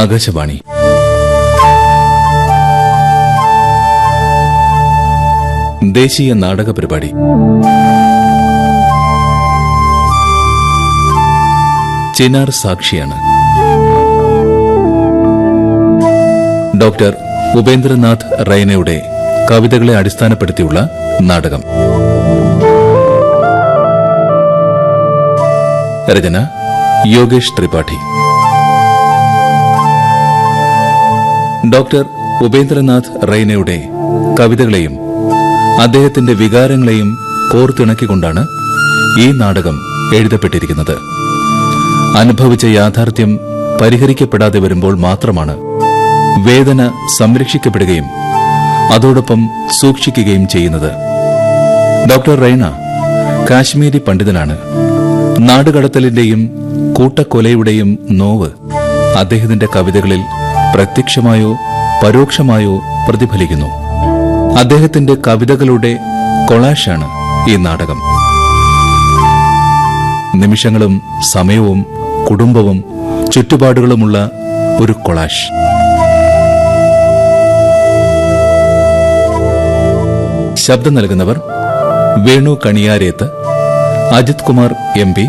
ആകാശവാണി. ദേശീയ നാടക പരിപാടി. ചിനാർ സാക്ഷിയാണ്. ഡോക്ടർ ഉപേന്ദ്രനാഥ് റൈനയുടെ കവിതകളെ അടിസ്ഥാനപ്പെടുത്തിയുള്ള നാടകം. രചന യോഗേഷ് ത്രിപാഠി. ഡോക്ടർ ഉപേന്ദ്രനാഥ് റൈനയുടെ കവിതകളെയും അദ്ദേഹത്തിന്റെ വികാരങ്ങളെയും കോർത്തിണക്കിക്കൊണ്ടാണ് ഈ നാടകം എഴുതപ്പെട്ടിരിക്കുന്നത്. അനുഭവിച്ച യാഥാർത്ഥ്യം പരിഹരിക്കപ്പെടാതെ വരുമ്പോൾ മാത്രമാണ് വേദന സംരക്ഷിക്കപ്പെടുകയും അതോടൊപ്പം സൂക്ഷിക്കുകയും ചെയ്യുന്നത്. ഡോക്ടർ റൈന കാശ്മീരി പണ്ഡിതനാണ്. നാടുകടത്തലിന്റെയും കൂട്ടക്കൊലയുടെയും നോവ് അദ്ദേഹത്തിന്റെ കവിതകളിൽ പ്രത്യക്ഷമായോ പരോക്ഷമായോ പ്രതിഫലിക്കുന്നു. അദ്ദേഹത്തിന്റെ കവിതകളുടെ കൊളാഷാണ് ഈ നാടകം. നിമിഷങ്ങളും സമയവും കുടുംബവും ചുറ്റുപാടുകളുമുള്ള ഒരു കൊളാഷ്. ശബ്ദം നൽകുന്നവർ Venu Kaniyareth Ajith Kumar M P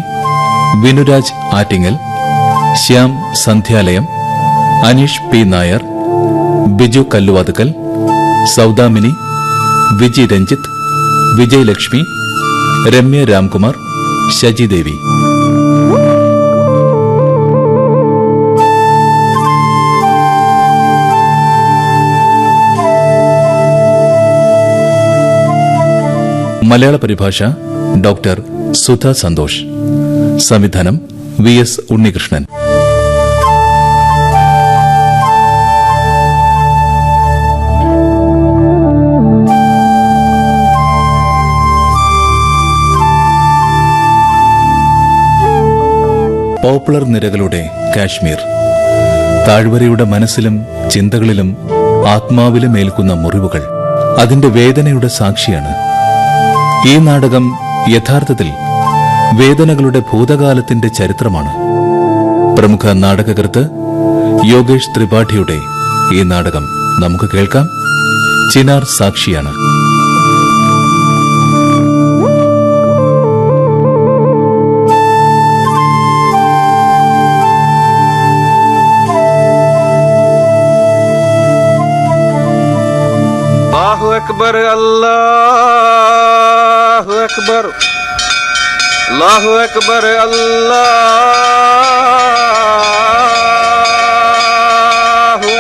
Vinuraj Attingal Shyam Sandhyalayam Aneesh P. Nair Biju Kalluvathukkal Saudamini Viji Ranjith Vijayalakshmi Ramya Ramkumar Shajidevi മലയാള പരിഭാഷ ഡോക്ടർ സുധ സന്തോഷ്. സംവിധാനം വി എസ് ഉണ്ണികൃഷ്ണൻ. പോപ്പുലർ നിരകളുടെ കാശ്മീർ. താഴ്വരയുടെ മനസ്സിലും ചിന്തകളിലും ആത്മാവിലും ഏൽക്കുന്ന മുറിവുകൾ. അതിന്റെ വേദനയുടെ സാക്ഷിയാണ്. ഈ നാടകം യഥാർത്ഥത്തിൽ വേദനകളുടെ ഭൂതകാലത്തിന്റെ ചരിത്രമാണ്. പ്രമുഖ നാടകകൃത്ത് യോഗേഷ് ത്രിപാഠിയുടെ ഈ നാടകം നമുക്ക് കേൾക്കാം. ചിനാർ സാക്ഷിയാണ്. আকবার আল্লাহু আকবার আল্লাহু আকবার আল্লাহু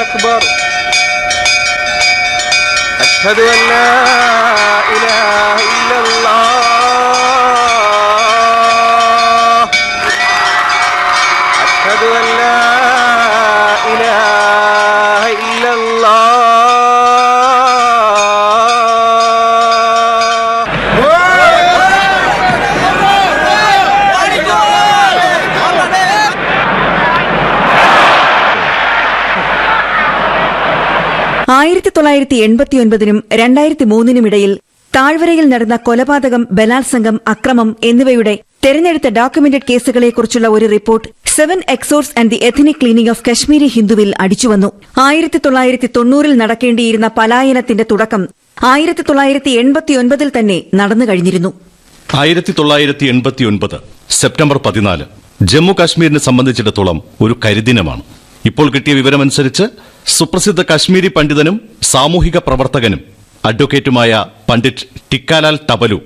আকবার আশহাদু আন লা തൊള്ളായിരത്തി എൺപത്തിയൊൻപതിനും രണ്ടായിരത്തി മൂന്നിനുമിടയിൽ താഴ്വരയിൽ നടന്ന കൊലപാതകം ബലാത്സംഗം അക്രമം എന്നിവയുടെ തെരഞ്ഞെടുത്ത ഡോക്യുമെന്റഡ് കേസുകളെക്കുറിച്ചുള്ള ഒരു report seven exodus and the ethnic cleaning of Kashmiri ഹിന്ദുവിൽ അടിച്ചുവന്നു. ആയിരത്തി തൊള്ളായിരത്തി തൊണ്ണൂറിൽ നടക്കേണ്ടിയിരുന്ന പലായനത്തിന്റെ തുടക്കം ആയിരത്തി തൊള്ളായിരത്തി എൺപത്തിയൊൻപതിൽ തന്നെ നടന്നു കഴിഞ്ഞിരുന്നു. ആയിരത്തി തൊള്ളായിരത്തി എൺപത്തി ഒൻപത് സെപ്റ്റംബർ പതിനാല് ജമ്മു കാശ്മീരിനെ സംബന്ധിച്ചിടത്തോളം ഒരു കരിദിനമാണ്. ഇപ്പോൾ കിട്ടിയ വിവരമനുസരിച്ച് സുപ്രസിദ്ധ കശ്മീരി പണ്ഡിതനും സാമൂഹിക പ്രവർത്തകനും അഡ്വക്കേറ്റുമായ പണ്ഡിറ്റ് ടിക്കാലാൽ തബലു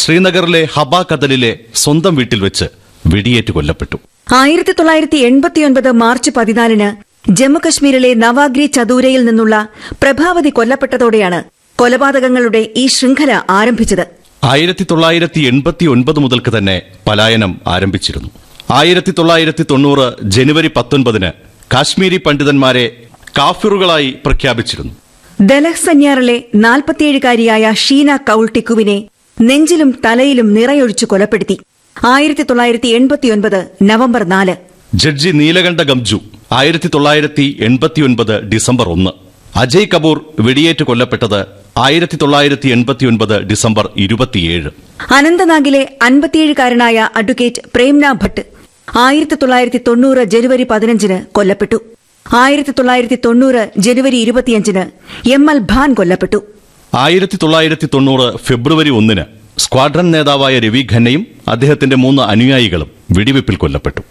ശ്രീനഗറിലെ ഹബ കദലിലെ സ്വന്തം വീട്ടിൽ വെച്ച് വെടിയേറ്റ് കൊല്ലപ്പെട്ടു. ആയിരത്തി തൊള്ളായിരത്തി എൺപത്തിയൊൻപത് മാർച്ച് പതിനാലിന് ജമ്മുകശ്മീരിലെ നവാഗ്രി ചദൂരയിൽ നിന്നുള്ള പ്രഭാവതി കൊല്ലപ്പെട്ടതോടെയാണ് കൊലപാതകങ്ങളുടെ ഈ ശൃംഖല ആരംഭിച്ചത്. ആയിരത്തി തൊള്ളായിരത്തി എൺപത്തി ഒൻപത് മുതൽക്ക് തന്നെ പലായനം ആരംഭിച്ചിരുന്നു. ആയിരത്തി തൊള്ളായിരത്തി തൊണ്ണൂറ് ജനുവരി പത്തൊൻപതിന് കാശ്മീരി പണ്ഡിതന്മാരെ കാഫിറുകളായി പ്രഖ്യാപിച്ചിരുന്നു. ദലഹ് സന്യാറിലെ നാൽപ്പത്തിയേഴുകാരിയായ ഷീന കൌൾ ടിക്കുവിനെ നെഞ്ചിലും തലയിലും നിറയൊഴിച്ചു കൊലപ്പെടുത്തി. ആയിരത്തി തൊള്ളായിരത്തി എൺപത്തിയൊൻപത് നവംബർ നാല്. ജഡ്ജി നീലകണ്ഠ ഗംജു ആയിരത്തി തൊള്ളായിരത്തി എൺപത്തിയൊൻപത് ഡിസംബർ ഒന്ന്. അജയ് കപൂർ വെടിയേറ്റ് കൊല്ലപ്പെട്ടത് ആയിരത്തി തൊള്ളായിരത്തി എൺപത്തിയൊൻപത് ഡിസംബർ ഇരുപത്തിയേഴ്. അനന്തനാഗിലെ അൻപത്തിയേഴുകാരനായ അഡ്വക്കേറ്റ് പ്രേംന ഭട്ട് ആയിരത്തി തൊള്ളായിരത്തി തൊണ്ണൂറ് ജനുവരി പതിനഞ്ചിന് കൊല്ലപ്പെട്ടു. ആയിരത്തി തൊള്ളായിരത്തി തൊണ്ണൂറ് ജനുവരി ഇരുപത്തിയഞ്ചിന് എം എൽ ഭാൻ കൊല്ലപ്പെട്ടു. ആയിരത്തി തൊള്ളായിരത്തി തൊണ്ണൂറ് ഫെബ്രുവരി ഒന്നിന് സ്ക്വാഡ്രൻ നേതാവായ രവി ഖന്നയും അദ്ദേഹത്തിന്റെ മൂന്ന് അനുയായികളും വെടിവെപ്പിൽ കൊല്ലപ്പെട്ടു.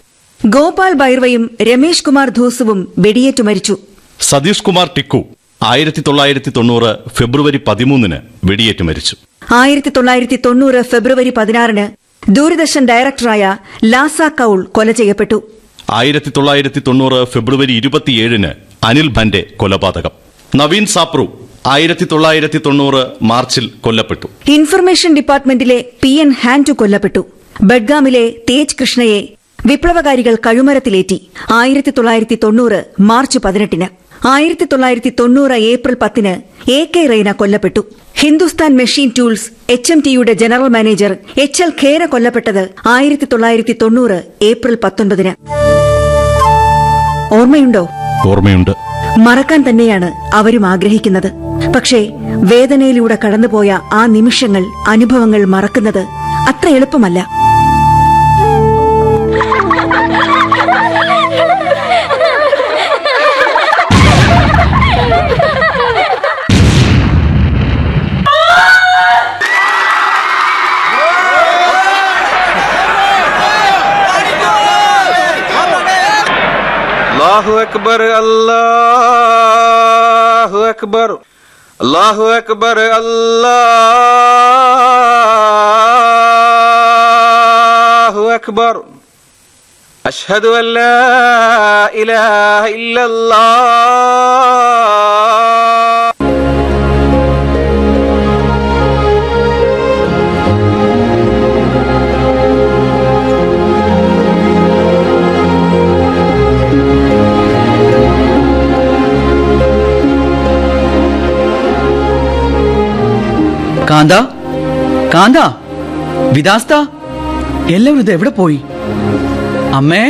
ഗോപാൽ ബൈർവയും രമേശ് കുമാർ ധൂസുവും വെടിയേറ്റു മരിച്ചു. സതീഷ് കുമാർ ടിക്കു ആയിരത്തി തൊള്ളായിരത്തി തൊണ്ണൂറ് ഫെബ്രുവരി പതിമൂന്നിന് വെടിയേറ്റ് മരിച്ചു. ആയിരത്തി തൊള്ളായിരത്തി തൊണ്ണൂറ് ഫെബ്രുവരി പതിനാറിന് ദൂരദർശൻ ഡയറക്ടറായ ലാസ കൌൾ കൊല ചെയ്യപ്പെട്ടു. ആയിരത്തി തൊള്ളായിരത്തി തൊണ്ണൂറ് ഫെബ്രുവരി ഇരുപത്തിയേഴിന് അനിൽ ഭന്റെ കൊലപാതകം. നവീൻ സാപ്രു ആയിരത്തി തൊള്ളായിരത്തി തൊണ്ണൂറ് മാർച്ചിൽ കൊല്ലപ്പെട്ടു. ഇൻഫർമേഷൻ ഡിപ്പാർട്ട്മെന്റിലെ പി എൻ ഹാൻഡു കൊല്ലപ്പെട്ടു. ബഡ്ഗാമിലെ തേജ് കൃഷ്ണയെ വിപ്ലവകാരികൾ കഴുമരത്തിലേറ്റി ആയിരത്തി തൊള്ളായിരത്തി തൊണ്ണൂറ് മാർച്ച് പതിനെട്ടിന്. ആയിരത്തി തൊള്ളായിരത്തി തൊണ്ണൂറ് ഏപ്രിൽ പത്തിന് എ കെ റെയ്ന കൊല്ലപ്പെട്ടു. Hindustan machine tools H M ടിയുടെ general manager H L Khera കൊല്ലപ്പെട്ടത് ആയിരത്തി തൊള്ളായിരത്തി തൊണ്ണൂറ് ഏപ്രിൽ പത്തൊൻപതിന്. ഓർമ്മയുണ്ടോ? ഓർമ്മയുണ്ട്. മറക്കാൻ തന്നെയാണ് അവരും ആഗ്രഹിക്കുന്നത്. പക്ഷേ വേദനയിലൂടെ കടന്നുപോയ ആ നിമിഷങ്ങൾ അനുഭവങ്ങൾ മറക്കുന്നത് അത്ര എളുപ്പമല്ല. അല്ലാഹു അക്ബർ അല്ലാഹു അക്ബർ. അല്ലാഹു അക്ബർ അല്ലാഹു അക്ബർ. അഷ്ഹദു അല്ലാ ഇലാഹ ഇല്ലല്ലാഹ് കാന്ത? കാന്ത? വിദാസ്ത? എല്ലാവരും ഇത് എവിടെ പോയി? അമ്മേ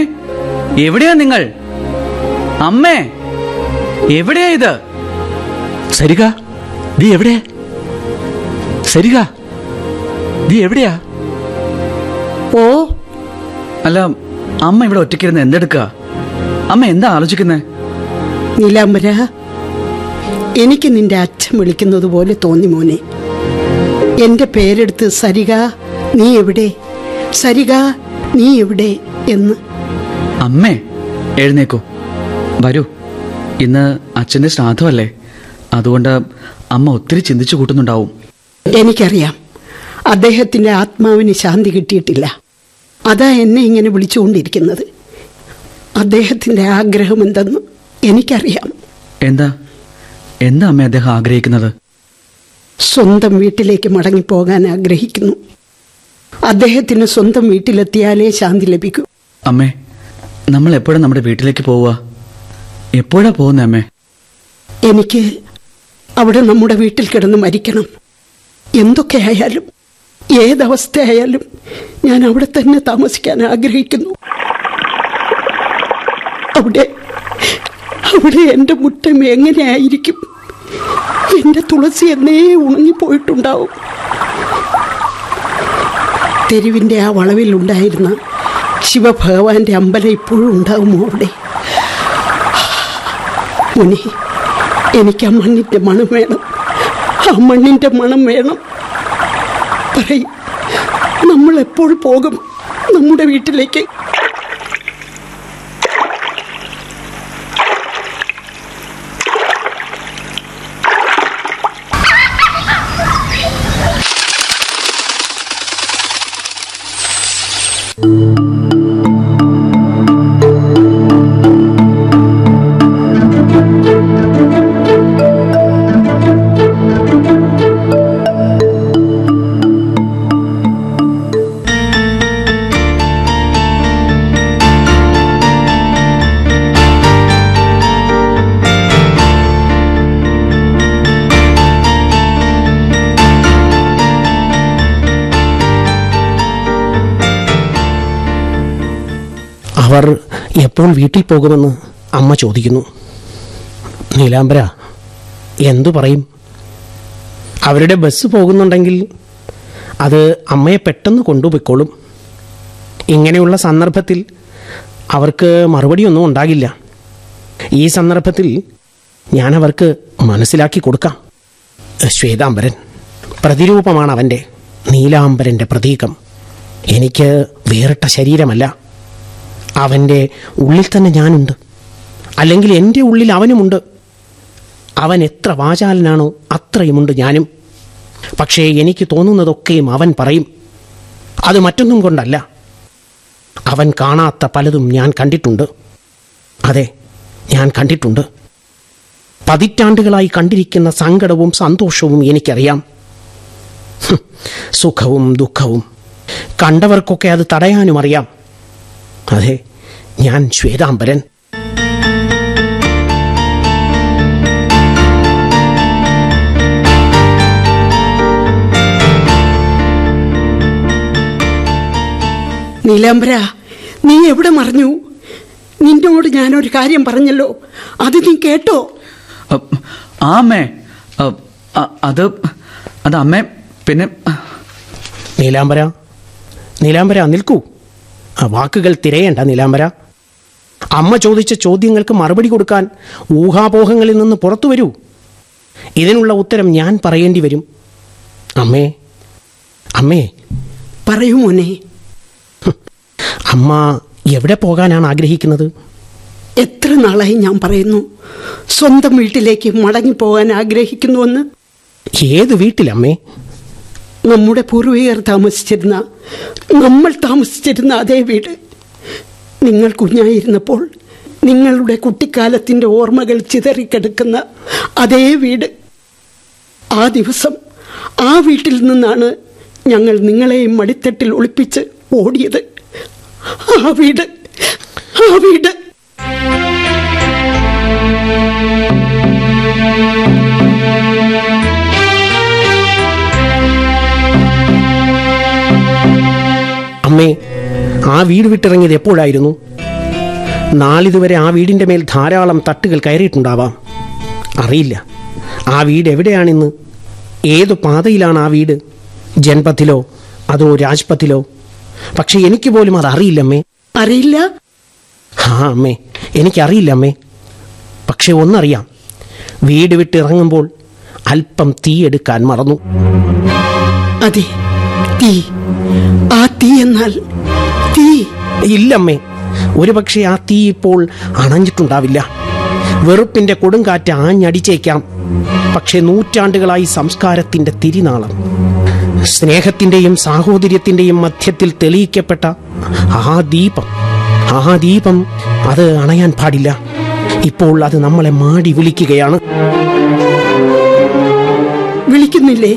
എവിടെയാ നിങ്ങൾ? അമ്മേ എവിടെയാ ഇത്? സരിക നീ എവിടെ? സരിക നീ എവിടെയാ? ഓ അല്ല അമ്മ ഇവിടെ ഒറ്റയ്ക്കിരുന്ന് എന്തെടുക്ക? അമ്മ എന്താ ആലോചിക്കുന്നേ? നീലാംബര എനിക്ക് നിന്റെ അച്ഛൻ വിളിക്കുന്നത് പോലെ തോന്നി മോനെ. എന്റെ പേരെടുത്ത് സരിക നീ എവിടെ? സരിക നീ എവിടെ? എന്ന്. അമ്മേ എഴുന്നേക്കോ. വരൂ. ഇന്ന് അച്ഛന്റെ ശ്രാദ്ധമല്ലേ? അതുകൊണ്ട് അമ്മ ഒത്തിരി ചിന്തിച്ചു കൂട്ടുന്നുണ്ടാവും. എനിക്കറിയാം. അദ്ദേഹത്തിന്റെ ആത്മാവിന് ശാന്തി കിട്ടിയിട്ടില്ല. അതാ എന്നെ ഇങ്ങനെ വിളിച്ചുകൊണ്ടിരിക്കുന്നത്. അദ്ദേഹത്തിന്റെ ആഗ്രഹം എന്തെന്ന് എനിക്കറിയാം. എന്താ? എന്താ അമ്മ അദ്ദേഹം ആഗ്രഹിക്കുന്നത്? സ്വന്തം വീട്ടിലേക്ക് മടങ്ങിപ്പോകാൻ ആഗ്രഹിക്കുന്നു. അദ്ദേഹത്തിന് സ്വന്തം വീട്ടിലെത്തിയാലേ ശാന്തി ലഭിക്കൂ. അമ്മേ നമ്മൾ എപ്പോഴാ നമ്മുടെ വീട്ടിലേക്ക് പോവുക? എപ്പോഴാ പോകുന്നേ അമ്മേ? എനിക്ക് അവിടെ നമ്മുടെ വീട്ടിൽ കിടന്ന് മരിക്കണം. എന്തൊക്കെയായാലും ഏതവസ്ഥയായാലും ഞാൻ അവിടെ തന്നെ താമസിക്കാൻ ആഗ്രഹിക്കുന്നു. അവിടെ അവിടെ എന്റെ മുറ്റം എങ്ങനെയായിരിക്കും? എന്റെ തുളസി എന്നേ ഉണങ്ങിപ്പോയിട്ടുണ്ടാവും തെരുവിന്റെ ആ വളവിൽ ഉണ്ടായിരുന്ന ശിവഭഗവാന്റെ അമ്പലം ഇപ്പോഴും ഉണ്ടാകുമോ അവിടെ? മുനി എനിക്ക് ആ മണ്ണിന്റെ മണം വേണം. ആ മണ്ണിന്റെ മണം വേണം. പറയും നമ്മൾ എപ്പോൾ പോകും നമ്മുടെ വീട്ടിലേക്ക്? എപ്പോൾ വീട്ടിൽ പോകുമെന്ന് അമ്മ ചോദിക്കുന്നു. നീലാംബര എന്തു പറയും? അവരുടെ ബസ് പോകുന്നുണ്ടെങ്കിൽ അത് അമ്മയെ പെട്ടെന്ന് കൊണ്ടുപോയിക്കോളും. ഇങ്ങനെയുള്ള സന്ദർഭത്തിൽ അവർക്ക് മറുപടിയൊന്നും ഉണ്ടാകില്ല. ഈ സന്ദർഭത്തിൽ ഞാൻ അവർക്ക് മനസ്സിലാക്കി കൊടുക്കാം. ശ്വേതാംബരൻ പ്രതിരൂപമാണ് അവന്റെ നീലാംബരന്റെ പ്രതീകം. എനിക്ക് വേറിട്ട ശരീരമല്ല. അവന്റെ ഉള്ളിൽ തന്നെ ഞാനുണ്ട്. അല്ലെങ്കിൽ എന്റെ ഉള്ളിൽ അവനുമുണ്ട്. അവൻ എത്ര വാചാലനാണോ അത്രയുമുണ്ട് ഞാനും. പക്ഷേ എനിക്ക് തോന്നുന്നതൊക്കെയും അവൻ പറയും. അത് മറ്റൊന്നും കൊണ്ടല്ല. അവൻ കാണാത്ത പലതും ഞാൻ കണ്ടിട്ടുണ്ട്. അതെ ഞാൻ കണ്ടിട്ടുണ്ട്. പതിറ്റാണ്ടുകളായി കണ്ടിരിക്കുന്ന സങ്കടവും സന്തോഷവും എനിക്കറിയാം. സുഖവും ദുഃഖവും. കണ്ടവർക്കൊക്കെ അത് തടയാനും അറിയാം. അതെ ഞാൻ ശ്വേതാംബരൻ. നീലാംബര നീ എവിടെ മറിഞ്ഞു? നിന്നോട് ഞാനൊരു കാര്യം പറഞ്ഞല്ലോ. അത് നീ കേട്ടോ? ആമേ അത് അത് അമ്മേ പിന്നെ നീലാംബര നീലാംബര നിൽക്കൂ. വാക്കുകൾ തിരയേണ്ട നിലാമ്പര അമ്മ ചോദിച്ച ചോദ്യങ്ങൾക്ക് മറുപടി കൊടുക്കാൻ ഊഹാപോഹങ്ങളിൽ നിന്ന് പുറത്തു വരൂ. ഇതിനുള്ള ഉത്തരം ഞാൻ പറയേണ്ടി വരും. അമ്മേ അമ്മേ പറയൂ മോനെ. അമ്മ എവിടെ പോകാനാണ് ആഗ്രഹിക്കുന്നത്? എത്ര നാളായി ഞാൻ പറയുന്നു? സ്വന്തം വീട്ടിലേക്ക് മടങ്ങിപ്പോകാൻ ആഗ്രഹിക്കുന്നുവെന്ന്? ഏത് വീട്ടിലമ്മേ? നമ്മുടെ പൂർവികർ താമസിച്ചിരുന്ന നമ്മൾ താമസിച്ചിരുന്ന അതേ വീട്. നിങ്ങൾ കുഞ്ഞായിരുന്നപ്പോൾ നിങ്ങളുടെ കുട്ടിക്കാലത്തിന്റെ ഓർമ്മകൾ ചിതറിക്കിടക്കുന്ന അതേ വീട്. ആ ദിവസം ആ വീട്ടിൽ നിന്നാണ് ഞങ്ങൾ നിങ്ങളെയും മടിത്തട്ടിൽ ഒളിപ്പിച്ച് ഓടിയത്. ആ വീട് ആ വീട്. അമ്മേ ആ വീട് വിട്ടിറങ്ങിയത് എപ്പോഴായിരുന്നു? നാളിതുവരെ ആ വീടിന്റെ മേൽ ധാരാളം തട്ടുകൾ കയറിയിട്ടുണ്ടാവാം. അറിയില്ല. ആ വീട് എവിടെയാണിന്ന്? ഏത് പാതയിലാണ് ആ വീട്? ജൻപത്തിലോ അതോ രാജ്പത്തിലോ? പക്ഷെ എനിക്ക് പോലും അത് അറിയില്ല അമ്മേ. അറിയില്ല? ആ അമ്മേ എനിക്കറിയില്ല അമ്മേ. പക്ഷെ ഒന്നറിയാം. വീട് വിട്ട് ഇറങ്ങുമ്പോൾ അല്പം തീയെടുക്കാൻ മറന്നു. അതെ തീ. ആ എന്നാൽ തീ. ഇല്ലമ്മേ ഒരുപക്ഷെ ആ തീ ഇപ്പോൾ അണഞ്ഞിട്ടുണ്ടാവില്ല. വെറുപ്പിന്റെ കൊടുങ്കാറ്റ് ആഞ്ഞടിച്ചേക്കാം. പക്ഷേ നൂറ്റാണ്ടുകളായി സംസ്കാരത്തിന്റെ തിരിനാളം. സ്നേഹത്തിന്റെയും സാഹോദര്യത്തിന്റെയും മധ്യത്തിൽ തെളിയിക്കപ്പെട്ട ആ ദീപം ആ ദീപം അത് അണയാൻ പാടില്ല. ഇപ്പോൾ അത് നമ്മളെ മാടി വിളിക്കുകയാണ്. വിളിക്കുന്നില്ലേ?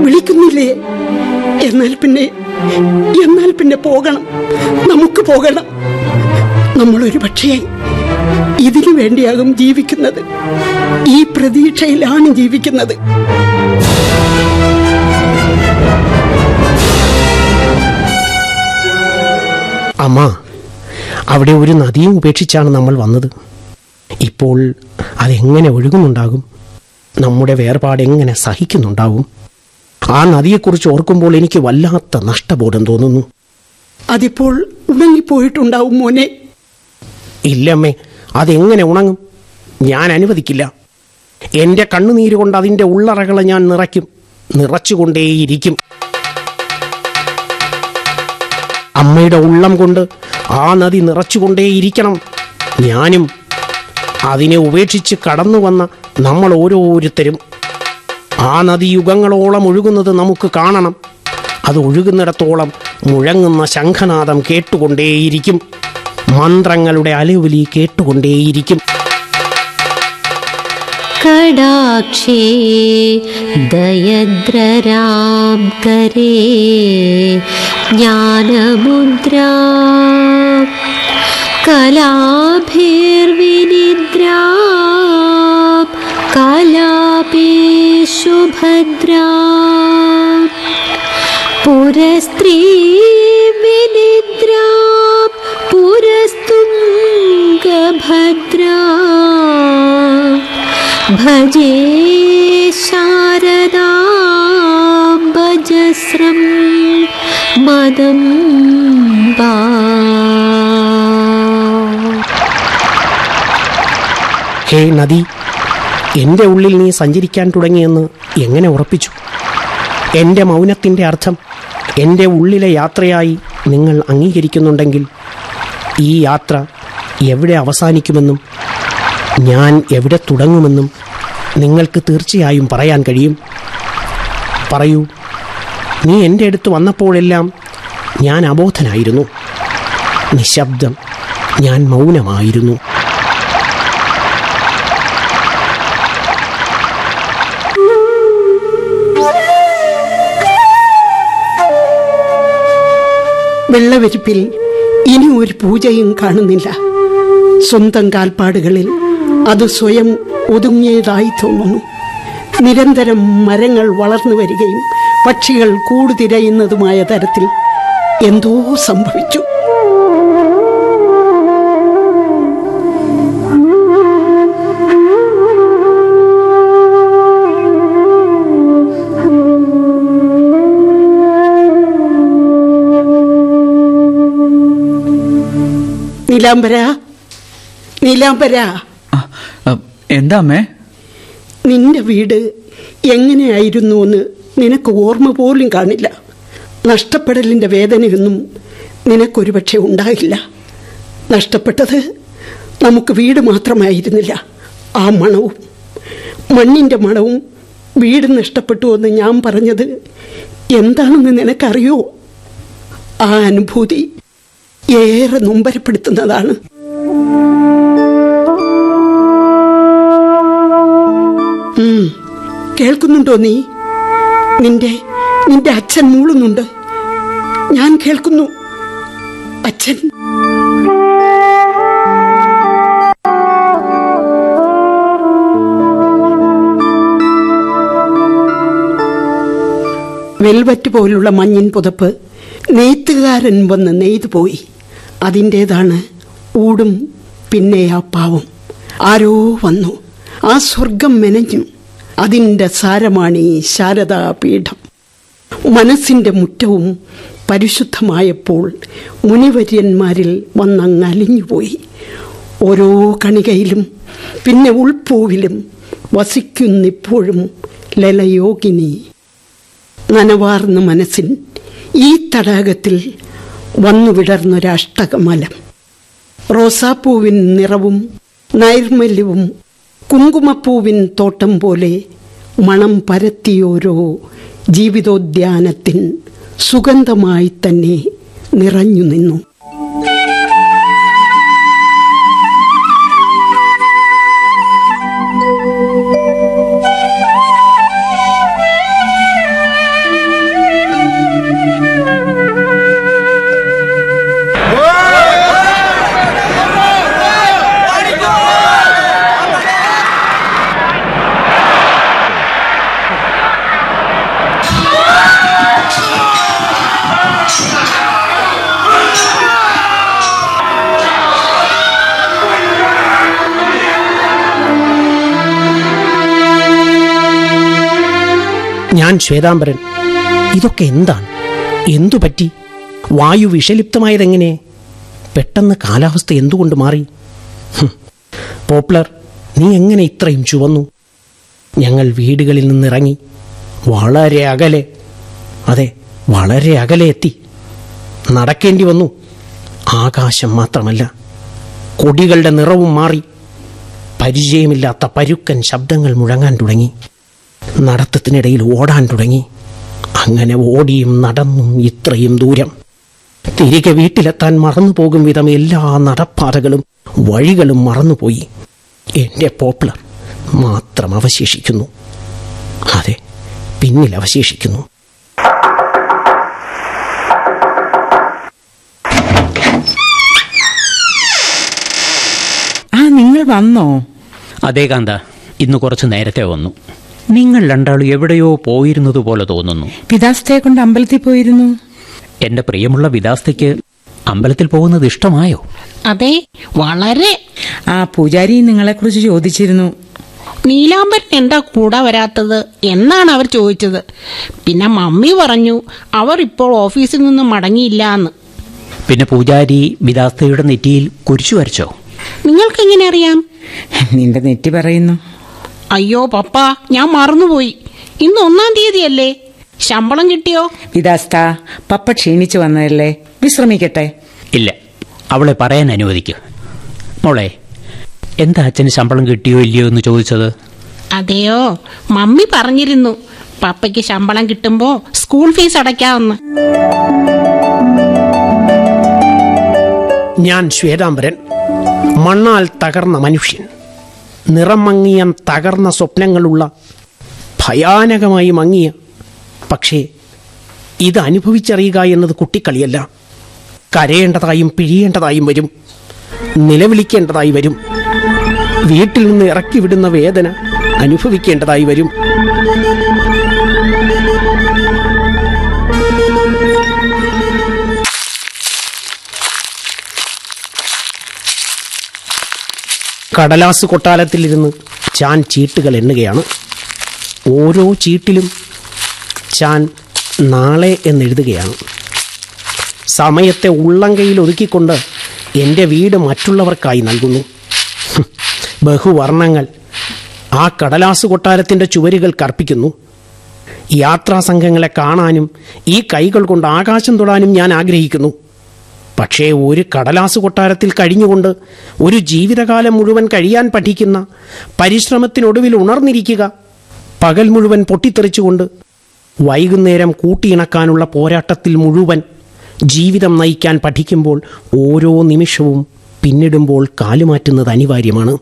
വിളിക്കുന്നില്ലേ? എന്നാൽ പിന്നെ എന്നാൽ പിന്നെ പോകണം. നമുക്ക് പോകണം. ഒരു പക്ഷേ ഇതിനു വേണ്ടിയാകും ജീവിക്കുന്നത്. ഈ പ്രതീക്ഷയിലാണ് ജീവിക്കുന്നത്. അമ്മ അവിടെ ഒരു നദിയും ഉപേക്ഷിച്ചാണ് നമ്മൾ വന്നത്. ഇപ്പോൾ അതെങ്ങനെ ഒഴുകുന്നുണ്ടാകും? നമ്മുടെ വേർപാട് എങ്ങനെ സഹിക്കുന്നുണ്ടാവും ആ നദിയെക്കുറിച്ച് ഓർക്കുമ്പോൾ എനിക്ക് വല്ലാത്ത നഷ്ടബോധം തോന്നുന്നു. അതിപ്പോൾ ഉണങ്ങിപ്പോയിട്ടുണ്ടാവും മോനെ. ഇല്ലമ്മേ അതെങ്ങനെ ഉണങ്ങും? ഞാൻ അനുവദിക്കില്ല. എന്റെ കണ്ണുനീര് കൊണ്ട് അതിന്റെ ഉള്ളറകളെ ഞാൻ നിറയ്ക്കും. നിറച്ചുകൊണ്ടേയിരിക്കും. അമ്മയുടെ ഉള്ളം കൊണ്ട് ആ നദി നിറച്ചുകൊണ്ടേയിരിക്കണം. ഞാനും അതിനെ ഉപേക്ഷിച്ച് കടന്നു വന്ന നമ്മൾ ഓരോരുത്തരും. ആ നദി യുഗങ്ങളോളം ഒഴുകുന്നത് നമുക്ക് കാണണം അത് ഒഴുകുന്നിടത്തോളം മുഴങ്ങുന്ന ശംഖനാദം കേട്ടുകൊണ്ടേയിരിക്കും മന്ത്രങ്ങളുടെ അലവുലി കേട്ടുകൊണ്ടേയിരിക്കും कडाक्षे दयद्ररां करे ज्ञानमुद्रा कलाभिर्विनिद्रा സുഭദ്രാ പുരസ്ത്രീ വിനിദ്രാ ഭദ്ര ഭജേ ശാരദാ. ഭജസ്രം മദം ഹേ നദി എന്റെ ഉള്ളിൽ നീ സഞ്ചരിക്കാൻ തുടങ്ങിയെന്ന് എങ്ങനെ ഉറപ്പിച്ചു? എന്റെ മൗനത്തിന്റെ അർത്ഥം എന്റെ ഉള്ളിലെ യാത്രയായി നിങ്ങൾ അംഗീകരിക്കുന്നുണ്ടെങ്കിൽ ഈ യാത്ര എവിടെ അവസാനിക്കുമെന്നും ഞാൻ എവിടെ തുടങ്ങുമെന്നും നിങ്ങൾക്ക് തീർച്ചയായും പറയാൻ കഴിയും. പറയൂ നീ എന്റെ അടുത്ത് വന്നപ്പോഴെല്ലാം ഞാൻ അബോധനായിരുന്നു. നിശബ്ദം ഞാൻ മൗനമായിരുന്നു. വെള്ളവരിപ്പിൽ ഇനി ഒരു പൂജയും കാണുന്നില്ല. സ്വന്തം കാൽപ്പാടുകളിൽ അത് സ്വയം ഒതുങ്ങിയതായി തോന്നുന്നു. നിരന്തരം മരങ്ങൾ വളർന്നു വരികയും പക്ഷികൾ കൂടുതിരയുന്നതുമായ തരത്തിൽ എന്തോ സംഭവിച്ചു. നീലാംബര നീലാംബര. ആ, ആ, എന്താ അമ്മേ? നിന്റെ വീട് എങ്ങനെയായിരുന്നു എന്ന് നിനക്ക് ഓർമ്മ പോലും കാണില്ല. നഷ്ടപ്പെടലിന്റെ വേദനയൊന്നും നിനക്കൊരുപക്ഷെ ഉണ്ടാകില്ല നഷ്ടപ്പെട്ടത് നമുക്ക് വീട് മാത്രമായിരുന്നില്ല. ആ മണവും മണ്ണിന്റെ മണവും വീട് നഷ്ടപ്പെട്ടു എന്ന് ഞാൻ പറഞ്ഞത് എന്താണെന്ന് നിനക്കറിയോ? ആ അനുഭൂതി ഏറെ നൊമ്പരപ്പെടുത്തുന്നതാണ്. കേൾക്കുന്നുണ്ടോ നീ? നിന്റെ നിന്റെ അച്ഛൻ മൂളുന്നുണ്ട്. ഞാൻ കേൾക്കുന്നു. അച്ഛൻ. വെൽവറ്റ് പോലുള്ള മഞ്ഞിൻ പുതപ്പ് നെയ്ത്തുകാരൻ വന്ന് നെയ്തു പോയി. അതിന്റേതാണ് ഊടും പിന്നെ ആ പാവം. ആരോ വന്നു. ആ സ്വർഗം മെനഞ്ഞു. അതിന്റെ സാരമാണ് ഈ ശാരദാപീഠം. മനസ്സിന്റെ മുറ്റവും പരിശുദ്ധമായപ്പോൾ മുനിവര്യന്മാരിൽ വന്നങ്ങലിഞ്ഞുപോയി ഓരോ കണികയിലും പിന്നെ ഉൾപ്പൂവിലും വസിക്കുന്നിപ്പോഴും ലലയോഗിനി. നനവാർന്ന മനസ്സിൻ ഈ തടാകത്തിൽ വന്നു വിടർന്നൊരഷ്ടകമലം റോസാപ്പൂവിൻ നിറവും നൈർമല്യവും കുങ്കുമപ്പൂവിൻ തോട്ടം പോലെ മണം പരത്തിയോരോ ജീവിതോദ്യാനത്തിൻ സുഗന്ധമായി തന്നെ നിറഞ്ഞു നിന്നു. ശ്വേതാംബരൻ. ഇതൊക്കെ എന്താണ്? എന്തു പറ്റി? വായു വിഷലിപ്തമായതെങ്ങനെ? പെട്ടെന്ന് കാലാവസ്ഥ എന്തുകൊണ്ട് മാറി. പോപ്ലർ നീ എങ്ങനെ ഇത്രയും ചുവന്നു? ഞങ്ങൾ വീടുകളിൽ നിന്നിറങ്ങി വളരെ അകലെ. അതെ വളരെ അകലെ എത്തി. നടക്കേണ്ടി വന്നു. ആകാശം മാത്രമല്ല കൊടികളുടെ നിറവും മാറി. പരിചയമില്ലാത്ത പരുക്കൻ ശബ്ദങ്ങൾ മുഴങ്ങാൻ തുടങ്ങി. നടത്തത്തിനിടയിൽ ഓടാൻ തുടങ്ങി. അങ്ങനെ ഓടിയും നടന്നും ഇത്രയും ദൂരം. തിരികെ വീട്ടിലെത്താൻ മറന്നു പോകും വിധം എല്ലാ നടപ്പാതകളും വഴികളും മറന്നുപോയി. എന്റെ പോപ്പുലർ മാത്രം അവശേഷിക്കുന്നു. അതെ പിന്നിൽ അവശേഷിക്കുന്നു. ആ നിങ്ങൾ വന്നോ? അതേ കാന്ത ഇന്ന് കുറച്ച് നേരത്തെ വന്നു. നിങ്ങൾ രണ്ടാളും എവിടെയോ പോയിരുന്നത് പോലെ തോന്നുന്നു. പിതാസ്തയെ കൊണ്ട് അമ്പലത്തിൽ പോയിരുന്നു? എന്റെ പ്രിയമുള്ള വിദാസ്തയ്ക്ക് അമ്പലത്തിൽ പോകുന്നത് ഇഷ്ടമായോ? അതെ വളരെ. ആ പൂജാരി നിങ്ങളെ കുറിച്ച് ചോദിച്ചിരുന്നു. നീലാംബരൻ എന്താ കൂടെ വരാത്തത് എന്നാണ് അവർ ചോദിച്ചത്. പിന്നെ മമ്മി പറഞ്ഞു അവർ ഇപ്പോൾ ഓഫീസിൽ നിന്ന് മടങ്ങിയില്ല എന്ന് പിന്നെ പൂജാരി വിദാസ്തയുടെ നെറ്റിയിൽ കുരിശു വരച്ചോ? നിങ്ങൾക്ക് എങ്ങനെ അറിയാം? നിന്റെ നെറ്റി പറയുന്നു. അയ്യോ പപ്പ ഞാൻ മറന്നുപോയി. ഇന്ന് ഒന്നാം തീയതിയല്ലേ? ശമ്പളം കിട്ടിയോ? വിദാസ്ത പപ്പ ക്ഷീണിച്ചു വന്നതല്ലേ? വിശ്രമിക്കട്ടെ. ഇല്ല അവളെ പറയാൻ അനുവദിക്കൂ. മോളെ എന്താ അച്ഛന് ശമ്പളം കിട്ടിയോ ഇല്ലയോ എന്ന് ചോദിച്ചത്? അതെയോ മമ്മി പറഞ്ഞിരുന്നു. പപ്പയ്ക്ക് ശമ്പളം കിട്ടുമ്പോ സ്കൂൾ ഫീസ് അടയ്ക്കാമെന്ന്. ഞാൻ ശ്വേതാംബരൻ മണ്ണാൽ തകർന്ന മനുഷ്യൻ. നിറം മങ്ങിയ തകർന്ന സ്വപ്നങ്ങളുള്ള ഭയാനകമായി മങ്ങിയ പക്ഷേ ഇത് അനുഭവിച്ചറിയുക എന്നത് കുട്ടിക്കളിയല്ല. കരയേണ്ടതായും പിഴിയേണ്ടതായും വരും. നിലവിളിക്കേണ്ടതായി വരും. വീട്ടിൽ നിന്ന് ഇറക്കി വിടുന്ന വേദന അനുഭവിക്കേണ്ടതായി വരും. കടലാസ് കൊട്ടാരത്തിലിരുന്ന് ചാൻ ചീട്ടുകൾ എണ്ണുകയാണ്. ഓരോ ചീട്ടിലും ചാൻ നാളെ എന്നെഴുതുകയാണ്. സമയത്തെ ഉള്ളങ്കയിൽ ഒതുക്കിക്കൊണ്ട് എന്റെ വീട് മറ്റുള്ളവർക്കായി നൽകുന്നു. ബഹുവർണങ്ങൾ ആ കടലാസ് കൊട്ടാരത്തിന്റെ ചുവരുകൾ കർപ്പിക്കുന്നു. യാത്രാസംഘങ്ങളെ കാണാനും ഈ കൈകൾ കൊണ്ട് ആകാശം തൊടാനും ഞാൻ ആഗ്രഹിക്കുന്നു. പക്ഷേ ഒരു കടലാസ് കൊട്ടാരത്തിൽ കഴിഞ്ഞുകൊണ്ട് ഒരു ജീവിതകാലം മുഴുവൻ കഴിയാൻ പഠിക്കുന്ന പരിശ്രമത്തിനൊടുവിൽ ഉണർന്നിരിക്കുക പകൽ മുഴുവൻ പൊട്ടിത്തെറിച്ചുകൊണ്ട് വൈകുന്നേരം കൂട്ടിയിണക്കാനുള്ള പോരാട്ടത്തിൽ മുഴുവൻ ജീവിതം നയിക്കാൻ പഠിക്കുമ്പോൾ ഓരോ നിമിഷവും പിന്നിടുമ്പോൾ കാലുമാറ്റുന്നത് അനിവാര്യമാണ്.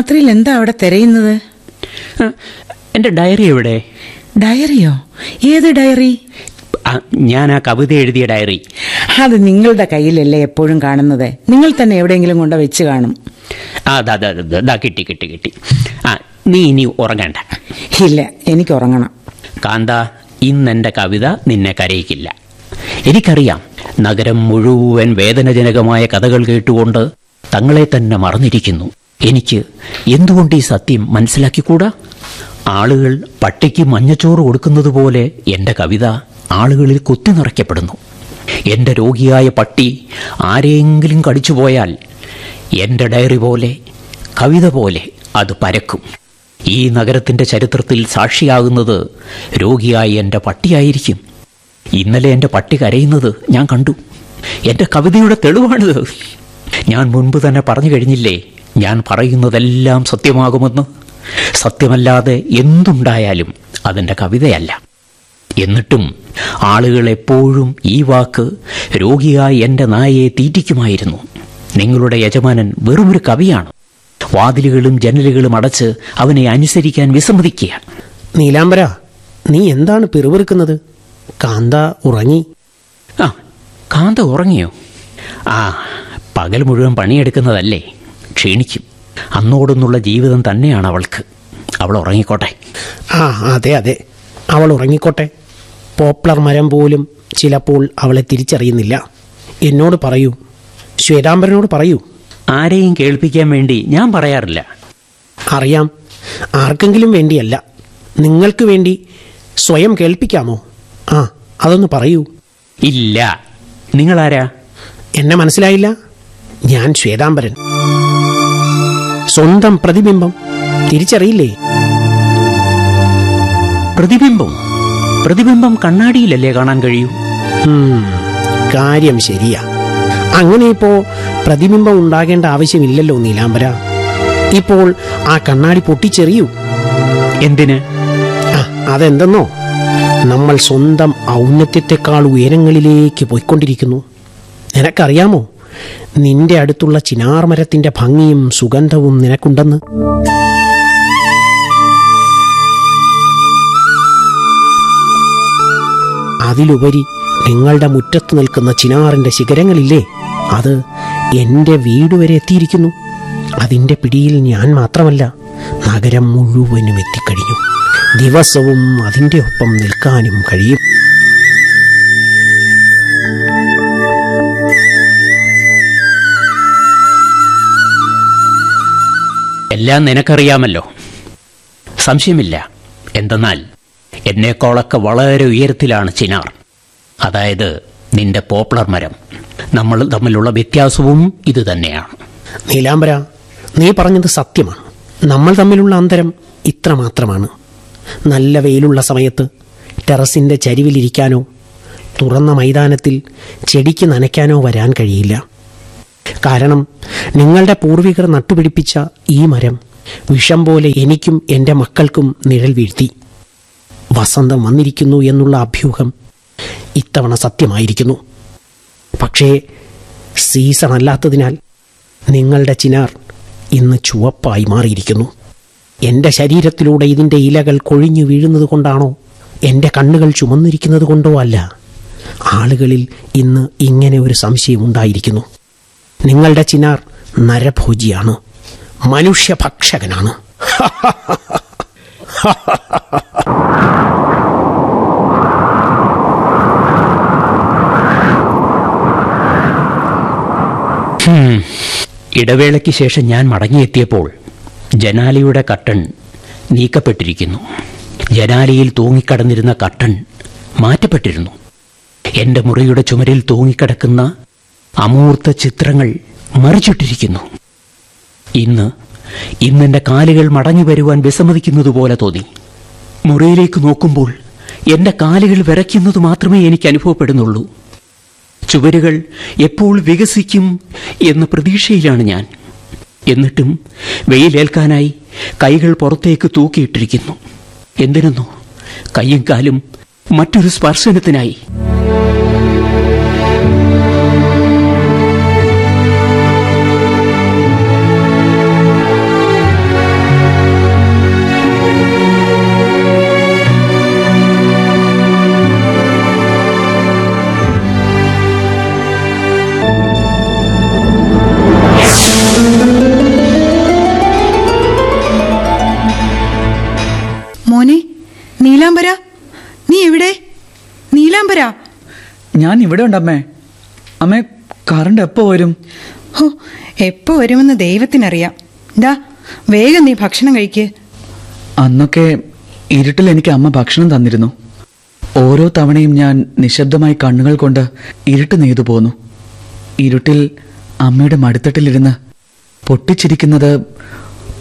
രാത്രിയിൽ എന്താ അവിടെ തിരയുന്നത്? എന്റെ ഡയറി എവിടെ? ഡയറിയോ? ഏത് ഡയറി? ഞാൻ ആ കവിത എഴുതിയ ഡയറി. അത് നിങ്ങളുടെ കയ്യിലല്ലേ എപ്പോഴും കാണുന്നത്? നിങ്ങൾ തന്നെ എവിടെയെങ്കിലും കൊണ്ട് വെച്ച് കാണും. ദാ കിട്ടി കിട്ടി കിട്ടി. ആ നീ ഇനി ഉറങ്ങണ്ട. ഇല്ല എനിക്ക് ഉറങ്ങണം. കാന്ത ഇന്നെന്റെ കവിത നിന്നെ കരയിക്കില്ല. എനിക്കറിയാം നഗരം മുഴുവൻ വേദനജനകമായ കഥകൾ കേട്ടുകൊണ്ട് തങ്ങളെ തന്നെ മറന്നിരിക്കുന്നു. എനിക്ക് എന്തുകൊണ്ട് ഈ സത്യം മനസ്സിലാക്കിക്കൂടാ? ആളുകൾ പട്ടിക്ക് മഞ്ഞച്ചോറ് കൊടുക്കുന്നത് പോലെ എന്റെ കവിത ആളുകളിൽ കൊത്തി നിറയ്ക്കപ്പെടുന്നു. എന്റെ രോഗിയായ പട്ടി ആരെയെങ്കിലും കടിച്ചു പോയാൽ എന്റെ ഡയറി പോലെ കവിത പോലെ അത് പരക്കും. ഈ നഗരത്തിന്റെ ചരിത്രത്തിൽ സാക്ഷിയാകുന്നത് രോഗിയായ എന്റെ പട്ടിയായിരിക്കും. ഇന്നലെ എന്റെ പട്ടി കരയുന്നത് ഞാൻ കണ്ടു. എന്റെ കവിതയുടെ തെളിവാണിത്. ഞാൻ മുൻപ് തന്നെ പറഞ്ഞു കഴിഞ്ഞില്ലേ ഞാൻ പറയുന്നതെല്ലാം സത്യമാകുമെന്ന്. സത്യമല്ലാതെ എന്തുണ്ടായാലും അതിന്റെ കവിതയല്ല. എന്നിട്ടും ആളുകൾ എപ്പോഴും ഈ വാക്ക് രോഗിയായി എന്റെ നായയെ തീറ്റിക്കുമായിരുന്നു. നിങ്ങളുടെ യജമാനൻ വെറുമൊരു കവിയാണ്. വാതിലുകളും ജനലുകളും അടച്ച് അവനെ അനുസരിക്കാൻ വിസമ്മതിക്കുക. നീലാംബര നീ എന്താണ് പിറുപിറുക്കുന്നത്? കാന്ത ഉറങ്ങി. ആ കാന്ത ഉറങ്ങിയോ? ആ പകൽ മുഴുവൻ പണിയെടുക്കുന്നതല്ലേ? ക്ഷീണിക്കും. അന്നോടൊന്നുള്ള ജീവിതം തന്നെയാണ് അവൾക്ക്. അവൾ ഉറങ്ങിക്കോട്ടെ. ആ അതെ അതെ. അവൾ ഉറങ്ങിക്കോട്ടെ. പോപ്ലർ മരം പോലും ചിലപ്പോൾ അവളെ തിരിച്ചറിയുന്നില്ല. എന്നോട് പറയൂ. ശ്വേതാംബരനോട് പറയൂ. ആരെയും കേൾപ്പിക്കാൻ വേണ്ടി ഞാൻ പറയാറില്ല. അറിയാം. ആർക്കെങ്കിലും വേണ്ടിയല്ല. നിങ്ങൾക്ക് വേണ്ടി സ്വയം കേൾപ്പിക്കാമോ? ആ അതൊന്ന് പറയൂ. ഇല്ല. നിങ്ങളാരാ? എന്നെ മനസ്സിലായില്ല. ഞാൻ ശ്വേതാംബരൻ. സ്വന്തം പ്രതിബിംബം. തിരിച്ചറിയില്ലേ? പ്രതിബിംബം. പ്രതിബിംബം കണ്ണാടിയിലല്ലേ കാണാൻ കഴിയൂ? കാര്യം ശരിയാ. അങ്ങനെ ഇപ്പോ പ്രതിബിംബം ഉണ്ടാകേണ്ട ആവശ്യമില്ലല്ലോ നീലാംബര. ഇപ്പോൾ ആ കണ്ണാടി പൊട്ടിച്ചെറിയൂ. എന്തിന്? അതെന്തെന്നോ? നമ്മൾ സ്വന്തം ഔന്നത്യത്തെക്കാൾ ഉയരങ്ങളിലേക്ക് പോയിക്കൊണ്ടിരിക്കുന്നു. നിനക്കറിയാമോ? നിന്റെ അടുത്തുള്ള ചിനാർ മരത്തിന്റെ ഭംഗിയും സുഗന്ധവും നിനക്കുണ്ടെന്ന്. അതിലുപരി നിങ്ങളുടെ മുറ്റത്ത് നിൽക്കുന്ന ചിനാറിന്റെ ശിഖരങ്ങളില്ലേ അത് എന്റെ വീട് വരെ എത്തിയിരിക്കുന്നു. അതിന്റെ പിടിയിൽ ഞാൻ മാത്രമല്ല നഗരം മുഴുവനും എത്തിക്കഴിഞ്ഞു. ദിവസവും അതിന്റെ ഒപ്പം നിൽക്കാനും കഴിയും. എല്ലാം നിനക്കറിയാമല്ലോ. സംശയമില്ല. എന്തെന്നാൽ എന്നേക്കോളൊക്കെ വളരെ ഉയരത്തിലാണ് ചിനാർ. അതായത് നിന്റെ പോപ്പുലർ മരം. നമ്മൾ തമ്മിലുള്ള വ്യത്യാസവും ഇത് തന്നെയാണ് നീലാംബര നീ പറഞ്ഞത് സത്യമാണ് നമ്മൾ തമ്മിലുള്ള അന്തരം ഇത്ര മാത്രമാണ്. നല്ല വെയിലുള്ള സമയത്ത് ടെറസിന്റെ ചരിവിലിരിക്കാനോ തുറന്ന മൈതാനത്തിൽ ചെടിക്ക് നനയ്ക്കാനോ വരാൻ കഴിയില്ല. കാരണം നിങ്ങളുടെ പൂർവികർ നട്ടുപിടിപ്പിച്ച ഈ മരം വിഷം പോലെ എനിക്കും എന്റെ മക്കൾക്കും നിഴൽ വീഴ്ത്തി. വസന്തം വന്നിരിക്കുന്നു എന്നുള്ള അഭ്യൂഹം ഇത്തവണ സത്യമായിരിക്കുന്നു. പക്ഷേ സീസൺ അല്ലാത്തതിനാൽ നിങ്ങളുടെ ചിനാർ ഇന്ന് ചുവപ്പായി മാറിയിരിക്കുന്നു. എന്റെ ശരീരത്തിലൂടെ ഇതിന്റെ ഇലകൾ കൊഴിഞ്ഞു വീഴുന്നത് കൊണ്ടാണോ? എന്റെ കണ്ണുകൾ ചുമന്നിരിക്കുന്നത് കൊണ്ടോ അല്ല. ആളുകളിൽ ഇന്ന് ഇങ്ങനെ ഒരു സംശയം ഉണ്ടായിരിക്കുന്നു. നിങ്ങളുടെ ചിനാർ നരഭോജിയാണ്. മനുഷ്യഭക്ഷകനാണ്. ഇടവേളയ്ക്ക് ശേഷം ഞാൻ മടങ്ങിയെത്തിയപ്പോൾ ജനാലിയുടെ കട്ടൺ നീക്കപ്പെട്ടിരിക്കുന്നു. ജനാലയിൽ തൂങ്ങിക്കടന്നിരുന്ന കട്ടൺ മാറ്റപ്പെട്ടിരുന്നു. എന്റെ മുറിയുടെ ചുമരിൽ തൂങ്ങിക്കിടക്കുന്ന അമൂർത്ത ചിത്രങ്ങൾ മറിച്ചിട്ടിരിക്കുന്നു. ഇന്ന് ഇന്നെന്റെ കാലുകൾ മടങ്ങി വരുവാൻ വിസമ്മതിക്കുന്നതുപോലെ തോന്നി. മുറിയിലേക്ക് നോക്കുമ്പോൾ എന്റെ കാലുകൾ വിറയ്ക്കുന്നത് മാത്രമേ എനിക്ക് അനുഭവപ്പെടുന്നുള്ളൂ. ചുവരുകൾ എപ്പോൾ വികസിക്കും എന്ന പ്രതീക്ഷയിലാണ് ഞാൻ. എന്നിട്ടും വെയിലേൽക്കാനായി കൈകൾ പുറത്തേക്ക് തൂക്കിയിട്ടിരിക്കുന്നു. എന്തിനെന്നോ കൈയും കാലും മറ്റൊരു സ്പർശനത്തിനായി. ഞാൻ ഇവിടെ ഉണ്ട് അമ്മേ അമ്മേ കറണ്ട് എപ്പോ വരും? ഹോ എപ്പോ വരുമെന്ന് ദൈവത്തിനറിയാം. എന്താ വേഗം നീ ഭക്ഷണം കഴിക്ക്. അന്നൊക്കെ ഇരുട്ടിൽ എനിക്ക് അമ്മ ഭക്ഷണം തന്നിരുന്നു. ഓരോ തവണയും ഞാൻ നിശബ്ദമായി കണ്ണുകൾ കൊണ്ട് ഇരുട്ട് നെയ്തു പോന്നു. ഇരുട്ടിൽ അമ്മയുടെ മടുത്തട്ടിലിരുന്ന് പൊട്ടിച്ചിരിക്കുന്നത്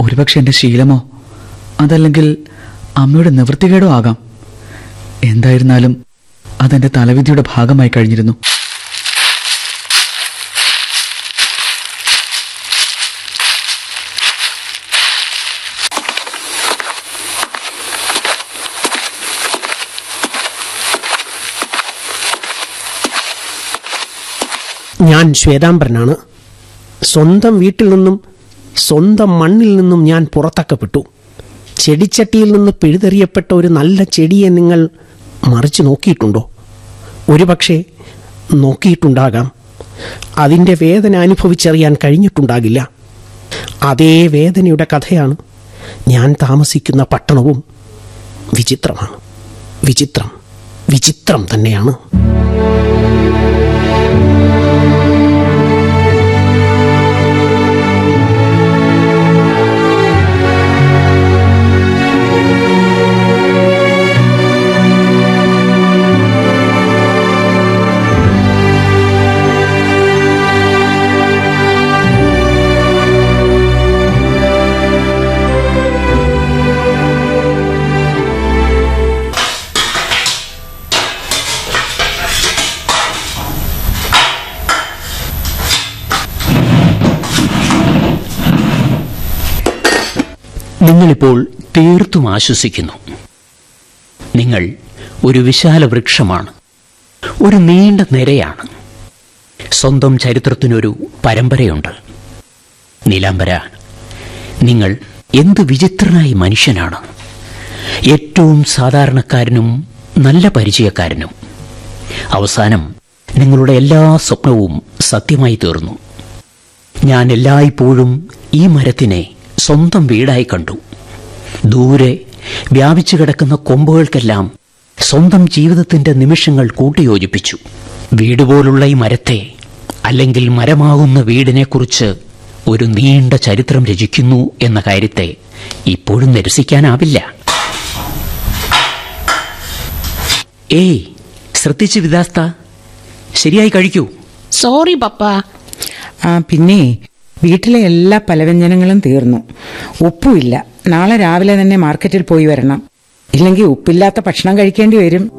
ഒരുപക്ഷെ എന്റെ ശീലമോ? അതല്ലെങ്കിൽ അമ്മയുടെ നിവൃത്തികേടോ ആകാം. എന്തായിരുന്നാലും അതെന്റെ തലവിധിയുടെ ഭാഗമായി കഴിഞ്ഞിരുന്നു. ഞാൻ ശ്വേതാംബരനാണ്. സ്വന്തം വീട്ടിൽ നിന്നും സ്വന്തം മണ്ണിൽ നിന്നും ഞാൻ പുറത്തക്കപ്പെട്ടു. ചെടിച്ചട്ടിയിൽ നിന്ന് പിഴുതെറിയപ്പെട്ട ഒരു നല്ല ചെടിയെ നിങ്ങൾ മറിച്ച് നോക്കിയിട്ടുണ്ടോ? ഒരുപക്ഷെ നോക്കിയിട്ടുണ്ടാകാം. അതിന്റെ വേദന അനുഭവിച്ചറിയാൻ കഴിഞ്ഞിട്ടുണ്ടാകില്ല. അതേ വേദനയുടെ കഥയാണ് ഞാൻ താമസിക്കുന്ന പട്ടണവും വിചിത്രമാണ്. വിചിത്രം വിചിത്രം തന്നെയാണ്. നിങ്ങളിപ്പോൾ തീർത്തും ആശ്വസിക്കുന്നു. നിങ്ങൾ ഒരു വിശാല വൃക്ഷമാണ്. ഒരു നീണ്ട നിരയാണ്. സ്വന്തം ചരിത്രത്തിനൊരു പരമ്പരയുണ്ട്. നീലാംബര നിങ്ങൾ എന്ത് വിചിത്രനായ മനുഷ്യനാണ്. ഏറ്റവും സാധാരണക്കാരനും നല്ല പരിചയക്കാരനും. അവസാനം നിങ്ങളുടെ എല്ലാ സ്വപ്നവും സത്യമായി തീർന്നു. ഞാൻ എല്ലായ്പ്പോഴും ഈ മരത്തിനെ സ്വന്തം വീടായി കണ്ടു. ദൂരെ വ്യാപിച്ചു കിടക്കുന്ന കൊമ്പുകൾക്കെല്ലാം സ്വന്തം ജീവിതത്തിന്റെ നിമിഷങ്ങൾ കൂട്ടിയോജിപ്പിച്ചു. വീട് പോലുള്ള ഈ മരത്തെ അല്ലെങ്കിൽ മരമാകുന്ന വീടിനെക്കുറിച്ച് ഒരു നീണ്ട ചരിത്രം രചിക്കുന്നു എന്ന കാര്യത്തെ ഇപ്പോഴും നിരസിക്കാനാവില്ല. ഏയ് ശ്രദ്ധിച്ച് വിദാസ്ത ശരിയായി കഴിക്കൂ. Sorry papa. ആ പിന്നെ വീട്ടിലെ എല്ലാ പലവ്യഞ്ജനങ്ങളും തീർന്നു. ഉപ്പുമില്ല നാളെ രാവിലെ തന്നെ മാർക്കറ്റിൽ പോയി വരണം. ഇല്ലെങ്കിൽ ഉപ്പില്ലാത്ത ഭക്ഷണം കഴിക്കേണ്ടി വരും.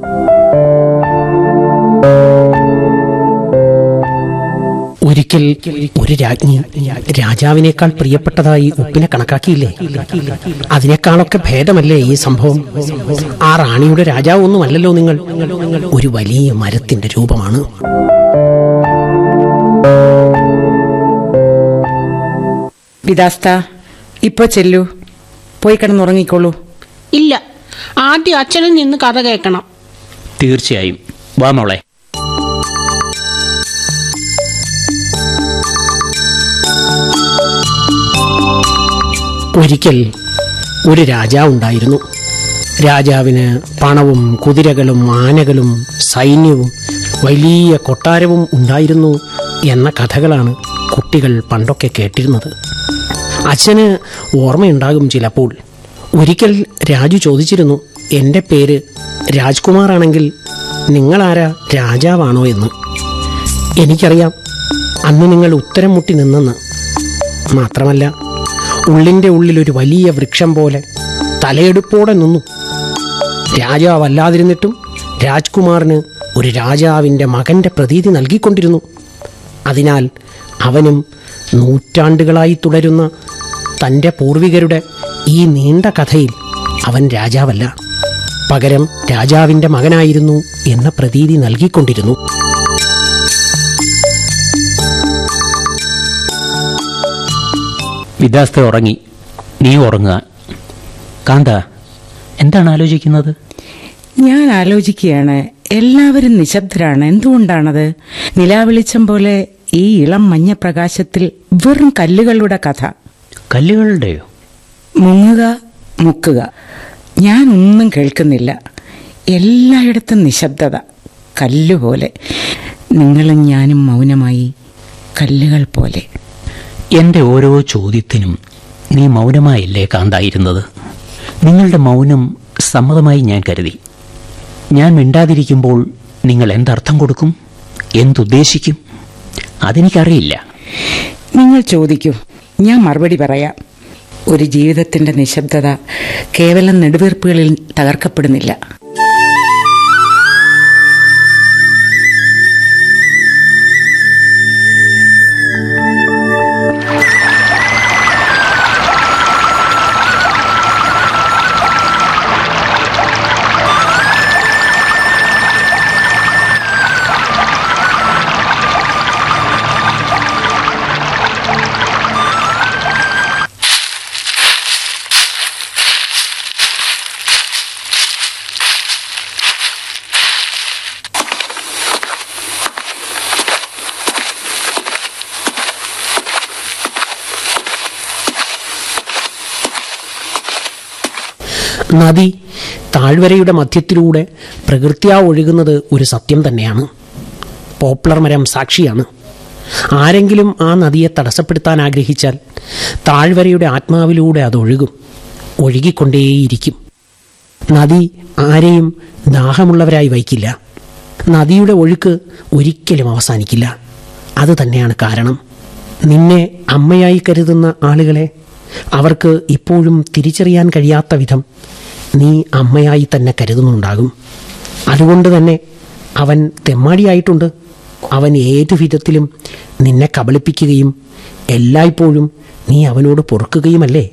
ഒരിക്കൽ ഒരു രാജ്ഞി രാജാവിനേക്കാൾ പ്രിയപ്പെട്ടതായി ഉപ്പിനെ കണക്കാക്കിയില്ലേ? അതിനേക്കാളൊക്കെ ഭേദമല്ലേ ഈ സംഭവം? ആ റാണിയുടെ രാജാവ് ഒന്നുമല്ലല്ലോ നിങ്ങൾ. ഒരു വലിയ മരത്തിന്റെ രൂപമാണ്. വിദാസ്ത ഇപ്പൊ ചെല്ലു. പോയി കിടന്നുറങ്ങിക്കോളൂ. ഇല്ല. ആദ്യം അച്ഛനിൽ നിന്ന് കഥ കേൾക്കണം. തീർച്ചയായും. വാ മോളെ. ഒരിക്കൽ ഒരു രാജാവുണ്ടായിരുന്നു രാജാവിന് പണവും കുതിരകളും ആനകളും സൈന്യവും വലിയ കൊട്ടാരവും ഉണ്ടായിരുന്നു എന്ന കഥകളാണ് കുട്ടികൾ പണ്ടൊക്കെ കേട്ടിരുന്നത്. അച്ഛന് ഓർമ്മയുണ്ടാകും ചിലപ്പോൾ. ഒരിക്കൽ രാജു ചോദിച്ചിരുന്നു എന്റെ പേര് രാജ്കുമാറാണെങ്കിൽ നിങ്ങളാരാ? രാജാവാണോ എന്ന്. എനിക്കറിയാം അന്ന് നിങ്ങൾ ഉത്തരം മുട്ടി നിന്നെന്ന്. മാത്രമല്ല ഉള്ളിന്റെ ഉള്ളിൽ ഒരു വലിയ വൃക്ഷം പോലെ തലയെടുപ്പോടെ നിന്നു. രാജാവല്ലാതിരുന്നിട്ടും രാജ്കുമാറിന് ഒരു രാജാവിന്റെ മകന്റെ പ്രതീതി നൽകിക്കൊണ്ടിരുന്നു. അതിനാൽ അവനും നൂറ്റാണ്ടുകളായി തുടരുന്ന തന്റെ പൂർവികരുടെ ഈ നീണ്ട കഥയിൽ അവൻ രാജാവല്ല. പകരം രാജാവിന്റെ മകനായിരുന്നു എന്ന പ്രതീതി നൽകിക്കൊണ്ടിരുന്നു. വിദാസ്ത ഉറങ്ങി. നീ ഉറങ്ങുക. കാന്ത എന്താണ് ആലോചിക്കുന്നത്? ഞാൻ ആലോചിക്കുകയാണ്. എല്ലാവരും നിശബ്ദരാണ്. എന്തുകൊണ്ടാണത്? നിലാവെളിച്ചം പോലെ ഈ ഇളം മഞ്ഞപ്രകാശത്തിൽ വെറും കല്ലുകളുടെ കഥ. കല്ലുകളുടെയോ? മുങ്ങുക മുക്കുക. ഞാൻ ഒന്നും കേൾക്കുന്നില്ല. എല്ലായിടത്തും നിശബ്ദത. കല്ലുപോലെ. നിങ്ങളും ഞാനും മൗനമായി കല്ലുകൾ പോലെ. എന്റെ ഓരോ ചോദ്യത്തിനും നീ മൗനമായില്ലേ കാന്തായിരുന്നത്? നിങ്ങളുടെ മൗനം സമ്മതമായി ഞാൻ കരുതി. ഞാൻ മിണ്ടാതിരിക്കുമ്പോൾ നിങ്ങൾ എന്തർത്ഥം കൊടുക്കും? എന്തുദ്ദേശിക്കും? അതെനിക്കറിയില്ല. നിങ്ങൾ ചോദിക്കൂ. ഞാൻ മറുപടി പറയാം. ഒരു ജീവിതത്തിന്റെ നിശബ്ദത കേവലം നെടുവീർപ്പുകളിൽ തകർക്കപ്പെടുന്നില്ല. നദി താഴ്വരയുടെ മധ്യത്തിലൂടെ പ്രകൃത്യാ ഒഴുകുന്നത് ഒരു സത്യം തന്നെയാണ്. പോപ്പുലർ മരം സാക്ഷിയാണ്. ആരെങ്കിലും ആ നദിയെ തടസ്സപ്പെടുത്താൻ ആഗ്രഹിച്ചാൽ താഴ്വരയുടെ ആത്മാവിലൂടെ അത് ഒഴുകും ഒഴുകിക്കൊണ്ടേയിരിക്കും. നദി ആരെയും ദാഹമുള്ളവരായി വയ്ക്കില്ല. നദിയുടെ ഒഴുക്ക് ഒരിക്കലും അവസാനിക്കില്ല. അത് തന്നെയാണ് കാരണം. നിന്നെ അമ്മയായി കരുതുന്ന ആളുകളെ അവർക്ക് ഇപ്പോഴും തിരിച്ചറിയാൻ കഴിയാത്ത വിധം നീ അമ്മയായി തന്നെ കരുതുന്നുണ്ടാകും. അതുകൊണ്ട് തന്നെ അവൻ തെമ്മാടിയായിട്ടുണ്ട്. അവൻ ഏതു വിധത്തിലും നിന്നെ കബളിപ്പിക്കുകയും എല്ലായ്പ്പോഴും നീ അവനോട് പൊറുക്കുകയുമല്ലേ?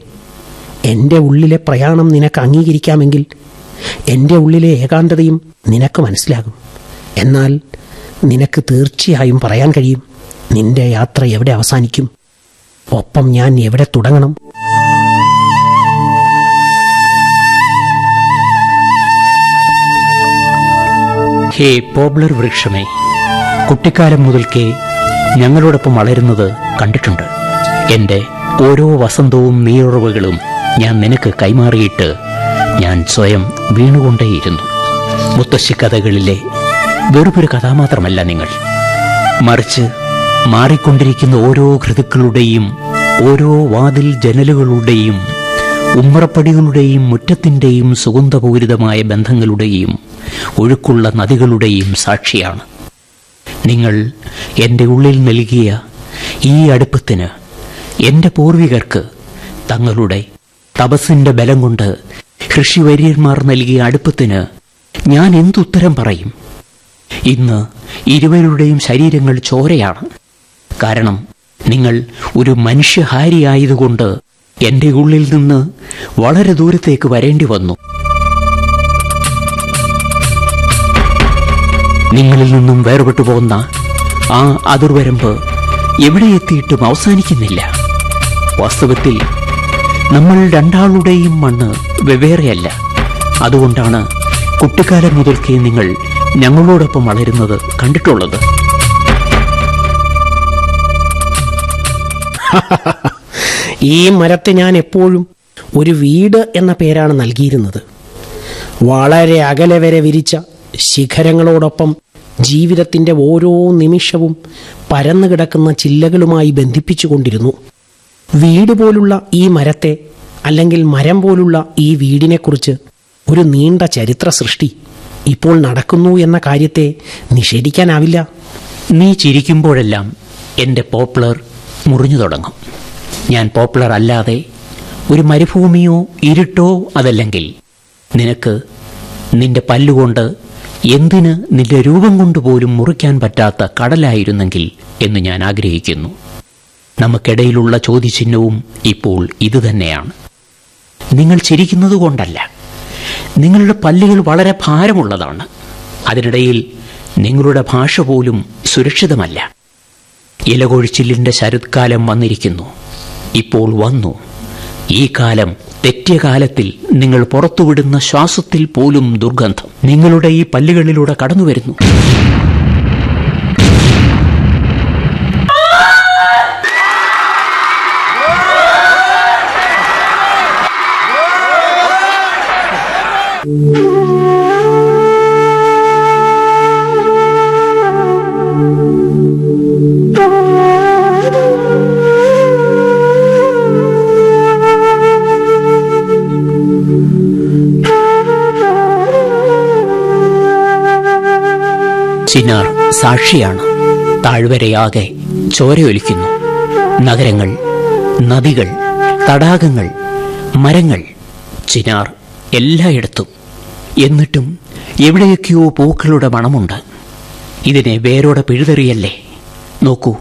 എന്റെ ഉള്ളിലെ പ്രയാണം നിനക്ക് അംഗീകരിക്കാമെങ്കിൽ എന്റെ ഉള്ളിലെ ഏകാന്തതയും നിനക്ക് മനസ്സിലാകും. എന്നാൽ നിനക്ക് തീർച്ചയായും പറയാൻ കഴിയും നിന്റെ യാത്ര എവിടെ അവസാനിക്കും? ഒപ്പം ഞാൻ എവിടെ തുടങ്ങണം? ഹേ പോപ്പുലർ വൃക്ഷമേ കുട്ടിക്കാലം മുതൽക്കേ ഞങ്ങളോടൊപ്പം വളരുന്നത് കണ്ടിട്ടുണ്ട്. എന്റെ ഓരോ വസന്തവും നീരുറവുകളും ഞാൻ നിനക്ക് കൈമാറിയിട്ട് ഞാൻ സ്വയം വീണുകൊണ്ടേയിരുന്നു. മുത്തശ്ശി കഥകളിലെ വെറുപൊരു കഥാമാത്രമല്ല നിങ്ങൾ. മറിച്ച് മാറിക്കൊണ്ടിരിക്കുന്ന ഓരോ ഋതുക്കളുടെയും ഓരോ വാതിൽ ജനലുകളുടെയും ഉമ്മറപ്പടികളുടെയും മുറ്റത്തിന്റെയും സുഗന്ധപൂരിതമായ ബന്ധങ്ങളുടെയും ഒഴുക്കുള്ള നദികളുടെയും സാക്ഷിയാണ്. നിങ്ങൾ എന്റെ ഉള്ളിൽ നൽകിയ ഈ അടുപ്പത്തിന് എന്റെ പൂർവികർക്ക് തങ്ങളുടെ തപസ്സിന്റെ ബലം കൊണ്ട് ഋഷിവര്യന്മാർ നൽകിയ അടുപ്പത്തിന് ഞാൻ എന്തുത്തരം പറയും? ഇന്ന് ഇരുവരുടെയും ശരീരങ്ങൾ ചോരയാണ്. കാരണം നിങ്ങൾ ഒരു മനുഷ്യഹാരിയായതുകൊണ്ട് എന്റെ ഉള്ളിൽ നിന്ന് വളരെ ദൂരത്തേക്ക് വരേണ്ടി വന്നു. നിങ്ങളിൽ നിന്നും വേർപെട്ടു പോകുന്ന ആ അതിർവരമ്പ് എവിടെ എത്തിയിട്ടും അവസാനിക്കുന്നില്ല. വാസ്തവത്തിൽ നമ്മൾ രണ്ടാളുടെയും മണ്ണ് വെവ്വേറെയല്ല. അതുകൊണ്ടാണ് കുട്ടിക്കാലം മുതൽക്കേ നിങ്ങൾ ഞങ്ങളോടൊപ്പം വളരുന്നത് കണ്ടിട്ടുള്ളത്. ഈ മരത്തെ ഞാൻ എപ്പോഴും ഒരു വീട് എന്ന പേരാണ് നൽകിയിരുന്നത്. വളരെ അകലെ വരെ വിരിച്ച ശിഖരങ്ങളോടൊപ്പം ജീവിതത്തിന്റെ ഓരോ നിമിഷവും പരന്നു കിടക്കുന്ന ചില്ലകളുമായി ബന്ധിപ്പിച്ചുകൊണ്ടിരുന്നു. വീട് പോലുള്ള ഈ മരത്തെ അല്ലെങ്കിൽ മരം പോലുള്ള ഈ വീടിനെക്കുറിച്ച് ഒരു നീണ്ട ചരിത്ര സൃഷ്ടി ഇപ്പോൾ നടക്കുന്നു എന്ന കാര്യത്തെ നിഷേധിക്കാനാവില്ല. നീ ചിരിക്കുമ്പോഴെല്ലാം എന്റെ പോപ്പുലർ മുറിഞ്ഞു തുടങ്ങും. ഞാൻ പോപ്പുലർ അല്ലാതെ ഒരു മരുഭൂമിയോ ഇരുട്ടോ അതല്ലെങ്കിൽ നിനക്ക് നിന്റെ പല്ലുകൊണ്ട് എന്തിന് നിന്റെ രൂപം കൊണ്ടുപോലും മുറിക്കാൻ പറ്റാത്ത കടലായിരുന്നെങ്കിൽ എന്ന് ഞാൻ ആഗ്രഹിക്കുന്നു. നമുക്കിടയിലുള്ള ചോദ്യചിഹ്നവും ഇപ്പോൾ ഇതുതന്നെയാണ് നിങ്ങൾ ചിരിക്കുന്നത് കൊണ്ടല്ല. നിങ്ങളുടെ പല്ലുകൾ വളരെ ഭാരമുള്ളതാണ്. അതിനിടയിൽ നിങ്ങളുടെ ഭാഷ പോലും സുരക്ഷിതമല്ല. ഇലകൊഴിച്ചിലിന്റെ ശരത്കാലം വന്നിരിക്കുന്നു. ഇപ്പോൾ വന്നു. ഈ കാലം തെറ്റിയ കാലത്തിൽ നിങ്ങൾ പുറത്തുവിടുന്ന ശ്വാസത്തിൽ പോലും ദുർഗന്ധം നിങ്ങളുടെ ഈ പല്ലുകളിലൂടെ കടന്നു വരുന്നു ചിനാർ സാക്ഷിയാണ്. താഴ്വരയാകെ ചോരയൊലിക്കുന്നു. നഗരങ്ങൾ നദികൾ തടാകങ്ങൾ മരങ്ങൾ. ചിനാർ എല്ലായിടത്തും. എന്നിട്ടും എവിടെയൊക്കെയോ പൂക്കളുടെ മണമുണ്ട്. ഇതിനെ വേരോടെ പിഴുതെറിയല്ലേ? നോക്കൂ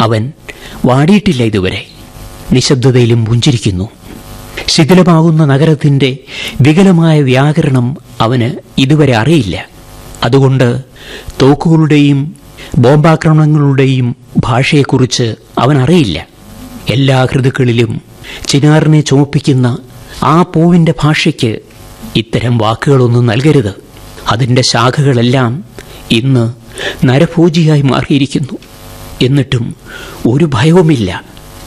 അവൻ വാടിയിട്ടില്ല ഇതുവരെ. നിശബ്ദതയിലും പുഞ്ചിരിക്കുന്നു. ശിഥിലമാകുന്ന നഗരത്തിന്റെ വികലമായ വ്യാകരണം അവന് ഇതുവരെ അറിയില്ല. അതുകൊണ്ട് തോക്കുകളുടെയും ബോംബാക്രമണങ്ങളുടെയും ഭാഷയെക്കുറിച്ച് അവൻ അറിയില്ല എല്ലാ ഹൃദുക്കളിലും ചിനാറിനെ ചുമപ്പിക്കുന്ന ആ പൂവിന്റെ ഭാഷയ്ക്ക് ഇത്തരം വാക്കുകളൊന്നും നൽകരുത്. അതിന്റെ ശാഖകളെല്ലാം ഇന്ന് നരഭോജിയായി മാറിയിരിക്കുന്നു. എന്നിട്ടും ഒരു ഭയവുമില്ല.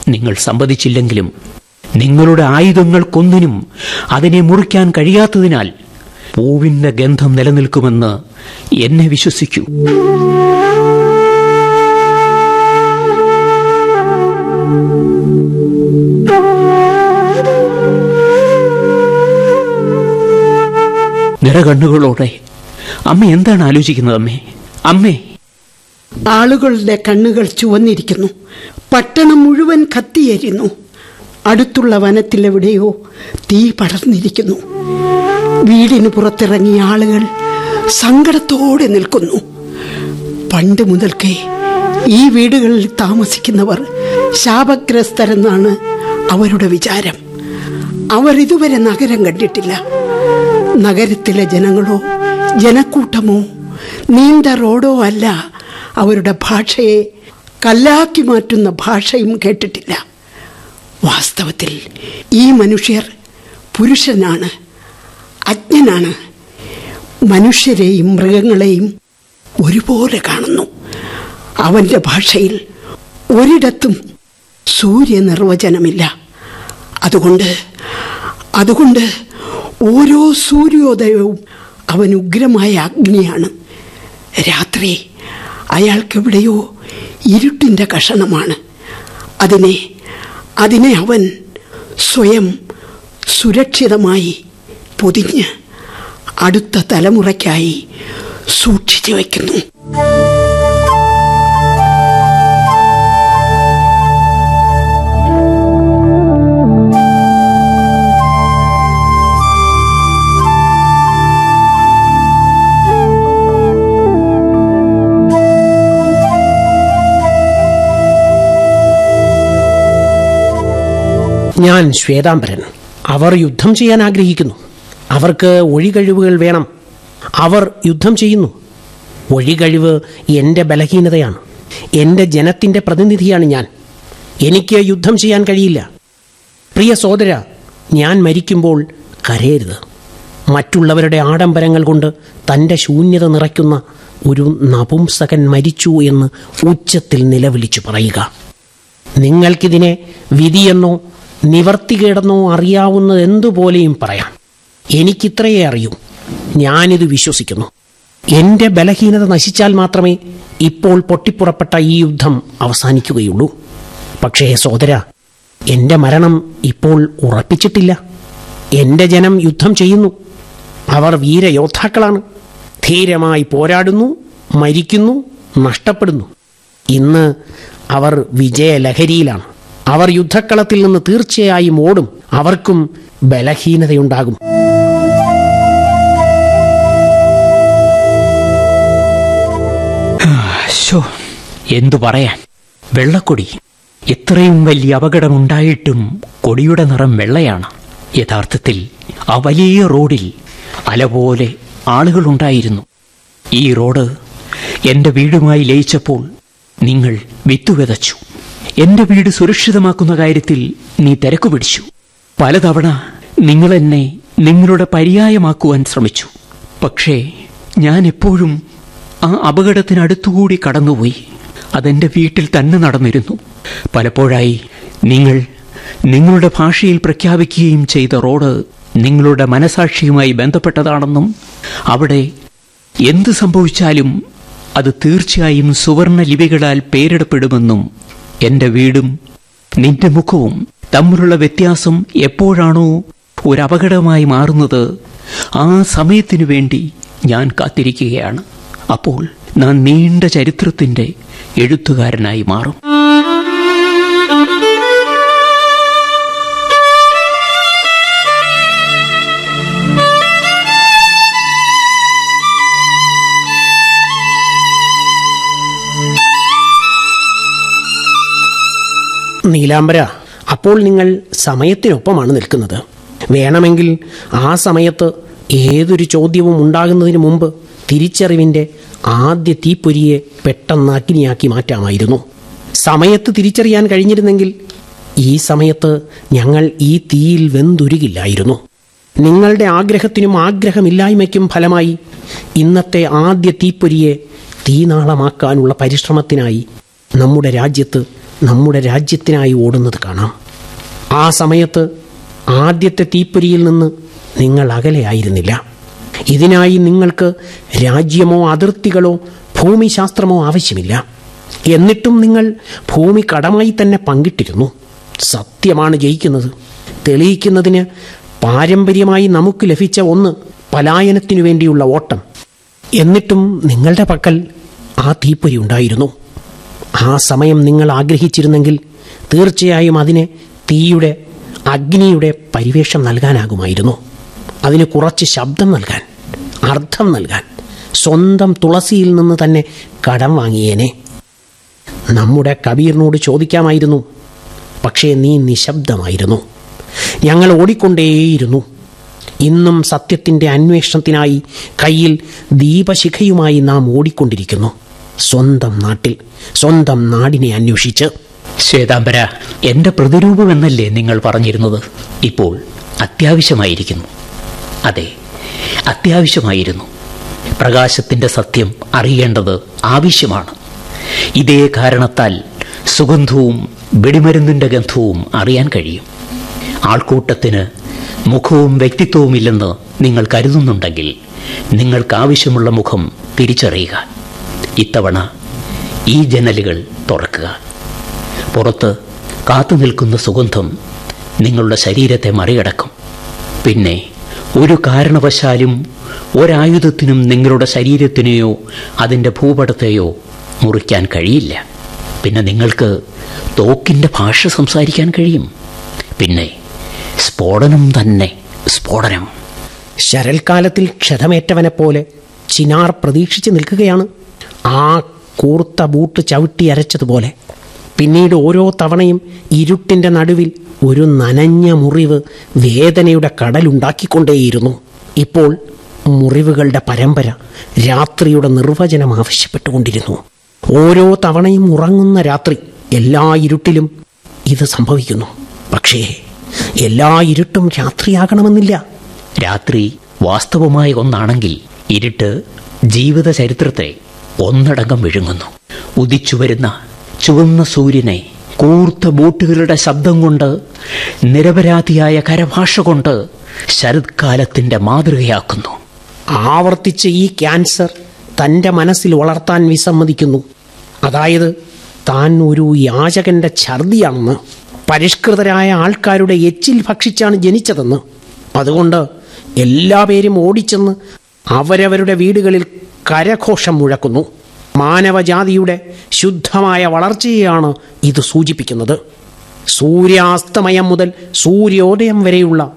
നിങ്ങൾ സമ്മതിച്ചില്ലെങ്കിലും നിങ്ങളുടെ ആയുധങ്ങൾക്കൊന്നിനും അതിനെ മുറിക്കാൻ കഴിയാത്തതിനാൽ പൂവിന്റെ ഗന്ധം നിലനിൽക്കുമെന്ന് എന്നെ വിശ്വസിക്കൂ. നിറകണ്ണുകളോടെ അമ്മ എന്താണ് ആലോചിക്കുന്നത് അമ്മേ? അമ്മേ. ആളുകളുടെ കണ്ണുകൾ ചുവന്നിരിക്കുന്നു. പട്ടണം മുഴുവൻ കത്തിയേരുന്നു അടുത്തുള്ള വനത്തിലെവിടെയോ തീ പടർന്നിരിക്കുന്നു. വീടിന് പുറത്തിറങ്ങിയ ആളുകൾ സങ്കടത്തോടെ നിൽക്കുന്നു. പണ്ട് മുതൽക്കേ ഈ വീടുകളിൽ താമസിക്കുന്നവർ ശാപഗ്രസ്തരെന്നാണ് അവരുടെ വിചാരം. അവർ ഇതുവരെ നഗരം കണ്ടിട്ടില്ല. നഗരത്തിലെ ജനങ്ങളോ ജനക്കൂട്ടമോ നീണ്ട റോഡോ അല്ല അവരുടെ ഭാഷയെ കല്ലാക്കി മാറ്റുന്ന ഭാഷയും കേട്ടിട്ടില്ല. വാസ്തവത്തിൽ ഈ മനുഷ്യർ പുരുഷനാണ് അജ്ഞനാണ്. മനുഷ്യരെയും മൃഗങ്ങളെയും ഒരുപോലെ കാണുന്നു. അവന്റെ ഭാഷയിൽ ഒരിടത്തും സൂര്യനിർവചനമില്ല. അതുകൊണ്ട് അതുകൊണ്ട് ഓരോ സൂര്യോദയവും അവൻ ഉഗ്രമായ അഗ്നിയാണ്. രാത്രി അയാൾക്കെവിടെയോ ഇരുട്ടിന്റെ കഷണമാണ്. അതിനെ അതിനെ അവൻ സ്വയം സുരക്ഷിതമായി പൊതിഞ്ഞ് അടുത്ത തലമുറയ്ക്കായി സൂക്ഷിച്ചു വയ്ക്കുന്നു ഞാൻ ശ്വേതാംബരൻ. അവർ യുദ്ധം ചെയ്യാൻ ആഗ്രഹിക്കുന്നു. അവർക്ക് ഒഴികഴിവുകൾ വേണം. അവർ യുദ്ധം ചെയ്യുന്നു. ഒഴികഴിവ് എന്റെ ബലഹീനതയാണ്. എന്റെ ജനത്തിന്റെ പ്രതിനിധിയാണ് ഞാൻ. എനിക്ക് യുദ്ധം ചെയ്യാൻ കഴിയില്ല. പ്രിയ സോദര ഞാൻ മരിക്കുമ്പോൾ കരയരുത്. മറ്റുള്ളവരുടെ ആഡംബരങ്ങൾ കൊണ്ട് തന്റെ ശൂന്യത നിറയ്ക്കുന്ന ഒരു നപുംസകൻ മരിച്ചു എന്ന് ഉച്ചത്തിൽ നിലവിളിച്ചു പറയുക. നിങ്ങൾക്കിതിനെ വിധിയെന്നോ നിവർത്തികേടെന്നോ അറിയാവുന്നത് എന്തുപോലെയും പറയാം. എനിക്കിത്രയേ അറിയൂ. ഞാനിത് വിശ്വസിക്കുന്നു. എന്റെ ബലഹീനത നശിച്ചാൽ മാത്രമേ ഇപ്പോൾ പൊട്ടിപ്പുറപ്പെട്ട ഈ യുദ്ധം അവസാനിക്കുകയുള്ളൂ. പക്ഷേ സോദര എന്റെ മരണം ഇപ്പോൾ ഉറപ്പിച്ചിട്ടില്ല. എന്റെ ജനം യുദ്ധം ചെയ്യുന്നു. അവർ വീരയോദ്ധാക്കളാണ്. ധീരമായി പോരാടുന്നു മരിക്കുന്നു നഷ്ടപ്പെടുന്നു. ഇന്ന് അവർ വിജയലഹരിയിലാണ്. അവർ യുദ്ധക്കളത്തിൽ നിന്ന് തീർച്ചയായും ഓടും. അവർക്കും ബലഹീനതയുണ്ടാകും. എന്തു പറയാൻ? വെള്ളക്കൊടി. എത്രയും വലിയ അപകടമുണ്ടായിട്ടും കൊടിയുടെ നിറം വെള്ളയാണ്. യഥാർത്ഥത്തിൽ ആ വലിയ റോഡിൽ അല പോലെ ആളുകളുണ്ടായിരുന്നു. ഈ റോഡ് എന്റെ വീടുമായി ലയിച്ചപ്പോൾ നിങ്ങൾ വിത്തു വിതച്ചു എന്റെ വീട് സുരക്ഷിതമാക്കുന്ന കാര്യത്തിൽ നീ തിരക്കു പിടിച്ചു. പലതവണ നിങ്ങൾ എന്നെ നിങ്ങളുടെ പര്യായമാക്കുവാൻ ശ്രമിച്ചു. പക്ഷേ ഞാൻ എപ്പോഴും ആ അപകടത്തിനടുത്തുകൂടി കടന്നുപോയി. അതെന്റെ വീട്ടിൽ തന്നെ നടന്നിരുന്നു. പലപ്പോഴായി നിങ്ങൾ നിങ്ങളുടെ ഭാഷയിൽ പ്രഖ്യാപിക്കുകയും ചെയ്ത റോഡ് നിങ്ങളുടെ മനസാക്ഷിയുമായി ബന്ധപ്പെട്ടതാണെന്നും അവിടെ എന്ത് സംഭവിച്ചാലും അത് തീർച്ചയായും സുവർണ ലിപികളാൽ പേരിടപ്പെടുമെന്നും എന്റെ വീടും നിന്റെ മുഖവും തമ്മിലുള്ള വ്യത്യാസം എപ്പോഴാണോ ഒരപകടമായി മാറുന്നത് ആ സമയത്തിനു വേണ്ടി ഞാൻ കാത്തിരിക്കുകയാണ്. അപ്പോൾ നാം നീണ്ട ചരിത്രത്തിന്റെ എഴുത്തുകാരനായി മാറും. നീലാംബര അപ്പോൾ നിങ്ങൾ സമയത്തിനൊപ്പമാണ് നിൽക്കുന്നത്. വേണമെങ്കിൽ ആ സമയത്ത് ഏതൊരു ചോദ്യവും ഉണ്ടാകുന്നതിന് മുമ്പ് തിരിച്ചറിവിന്റെ ആദ്യ തീപ്പൊരിയെ പെട്ടെന്ന് അഗ്നിയാക്കി മാറ്റാമായിരുന്നു. സമയത്ത് തിരിച്ചറിയാൻ കഴിഞ്ഞിരുന്നെങ്കിൽ ഈ സമയത്ത് ഞങ്ങൾ ഈ തീയിൽ വെന്തുരുകില്ലായിരുന്നു. നിങ്ങളുടെ ആഗ്രഹത്തിനും ആഗ്രഹമില്ലായ്മയ്ക്കും ഫലമായി ഇന്നത്തെ ആദ്യ തീപ്പൊരിയെ തീനാളമാക്കാനുള്ള പരിശ്രമത്തിനായി നമ്മുടെ രാജ്യത്ത് നമ്മുടെ രാജ്യത്തിനായി ഓടുന്നത് കാണാം. ആ സമയത്ത് ആദ്യത്തെ തീപ്പൊരിയിൽ നിന്ന് നിങ്ങൾ അകലെയായിരുന്നില്ല ഇതിനായി നിങ്ങൾക്ക് രാജ്യമോ അതിർത്തികളോ ഭൂമിശാസ്ത്രമോ ആവശ്യമില്ല. എന്നിട്ടും നിങ്ങൾ ഭൂമി കടമായി തന്നെ പങ്കിട്ടിരുന്നു. സത്യമാണ് ജയിക്കുന്നത്. തെളിയിക്കുന്നതിന് പാരമ്പര്യമായി നമുക്ക് ലഭിച്ച ഒന്ന് പലായനത്തിനു വേണ്ടിയുള്ള ഓട്ടം. എന്നിട്ടും നിങ്ങളുടെ പക്കൽ ആ തീപ്പൊരി ഉണ്ടായിരുന്നു. ആ സമയം നിങ്ങൾ ആഗ്രഹിച്ചിരുന്നെങ്കിൽ തീർച്ചയായും അതിന് തീയുടെ അഗ്നിയുടെ പരിവേഷം നൽകാനാകുമായിരുന്നു. അതിന് കുറച്ച് ശബ്ദം നൽകാൻ അർത്ഥം നൽകാൻ സ്വന്തം തുളസിയിൽ നിന്ന് തന്നെ കടം വാങ്ങിയേനെ. നമ്മുടെ കബീറിനോട് ചോദിക്കാമായിരുന്നു പക്ഷേ നീ നിശബ്ദമായിരുന്നു. ഞങ്ങൾ ഓടിക്കൊണ്ടേയിരുന്നു. ഇന്നും സത്യത്തിന്റെ അന്വേഷണത്തിനായി കയ്യിൽ ദീപശിഖയുമായി നാം ഓടിക്കൊണ്ടിരിക്കുന്നു. സ്വന്തം നാട്ടിൽ സ്വന്തം നാടിനെ അന്വേഷിച്ച്. ശ്വേതാംബര എന്റെ പ്രതിരൂപമെന്നല്ലേ നിങ്ങൾ പറഞ്ഞിരുന്നത്? ഇപ്പോൾ അത്യാവശ്യമായിരിക്കുന്നു. അതെ അത്യാവശ്യമായിരുന്നു. പ്രകാശത്തിന്റെ സത്യം അറിയേണ്ടത് ആവശ്യമാണ്. ഇതേ കാരണത്താൽ സുഗന്ധവും വെടിമരുന്നിന്റെ ഗന്ധവും അറിയാൻ കഴിയും. ആൾക്കൂട്ടത്തിന് മുഖവും വ്യക്തിത്വവുമില്ലെന്ന് നിങ്ങൾ കരുതുന്നുണ്ടെങ്കിൽ നിങ്ങൾക്കാവശ്യമുള്ള മുഖം തിരിച്ചറിയുക. ഇത്തവണ ഈ ജനലുകൾ തുറക്കുക. പുറത്ത് കാത്തു നിൽക്കുന്ന സുഗന്ധം നിങ്ങളുടെ ശരീരത്തെ മറികടക്കും. പിന്നെ ഒരു കാരണവശാലും ഒരായുധത്തിനും നിങ്ങളുടെ ശരീരത്തിനെയോ അതിന്റെ ഭൂപടത്തെയോ മുറിക്കാൻ കഴിയില്ല. പിന്നെ നിങ്ങൾക്ക് തോക്കിന്റെ ഭാഷ സംസാരിക്കാൻ കഴിയും. പിന്നെ സ്ഫോടനം തന്നെ സ്ഫോടനം. ശരൽക്കാലത്തിൽ ക്ഷതമേറ്റവനെപ്പോലെ ചിനാർ പ്രതീക്ഷിച്ച് നിൽക്കുകയാണ്. ആ കൂർത്ത ബൂട്ട് ചവിട്ടി അരച്ചതുപോലെ. പിന്നീട് ഓരോ തവണയും ഇരുട്ടിന്റെ നടുവിൽ ഒരു നനഞ്ഞ മുറിവ് വേദനയുടെ കടലുണ്ടാക്കിക്കൊണ്ടേയിരുന്നു. ഇപ്പോൾ മുറിവുകളുടെ പരമ്പര രാത്രിയുടെ നിർവചനം ആവശ്യപ്പെട്ടുകൊണ്ടിരുന്നു. ഓരോ തവണയും ഉറങ്ങുന്ന രാത്രി എല്ലാ ഇരുട്ടിലും ഇത് സംഭവിക്കുന്നു. പക്ഷേ എല്ലാ ഇരുട്ടും രാത്രിയാകണമെന്നില്ല. രാത്രി വാസ്തവമായ ഒന്നാണെങ്കിൽ ഇരുട്ട് ജീവിത ചരിത്രത്തെ ഒന്നടങ്കം വിഴുങ്ങുന്നു. ഉദിച്ചു വരുന്ന ചുവന്ന സൂര്യനെ കൂർത്ത ബോട്ടുകളുടെ ശബ്ദം കൊണ്ട് നിരപരാധിയായ കരഭാഷ കൊണ്ട് ശരത്കാലത്തിന്റെ മാതൃകയാക്കുന്നു. ആവർത്തിച്ച് ഈ ക്യാൻസർ തന്റെ മനസ്സിൽ വളർത്താൻ വിസമ്മതിക്കുന്നു. അതായത് താൻ ഒരു യാചകന്റെ ഛർദിയാണെന്ന്. പരിഷ്കൃതരായ ആൾക്കാരുടെ എച്ചിൽ ഭക്ഷിച്ചാണ് ജനിച്ചതെന്ന്. അതുകൊണ്ട് എല്ലാ പേരും ഓടിച്ചെന്ന് അവരവരുടെ വീടുകളിൽ കരഘോഷം മുഴക്കുന്നു. മാനവജാതിയുടെ ശുദ്ധമായ വളർച്ചയെയാണ് ഇത് സൂചിപ്പിക്കുന്നത്. സൂര്യാസ്തമയം മുതൽ സൂര്യോദയം വരെയുള്ള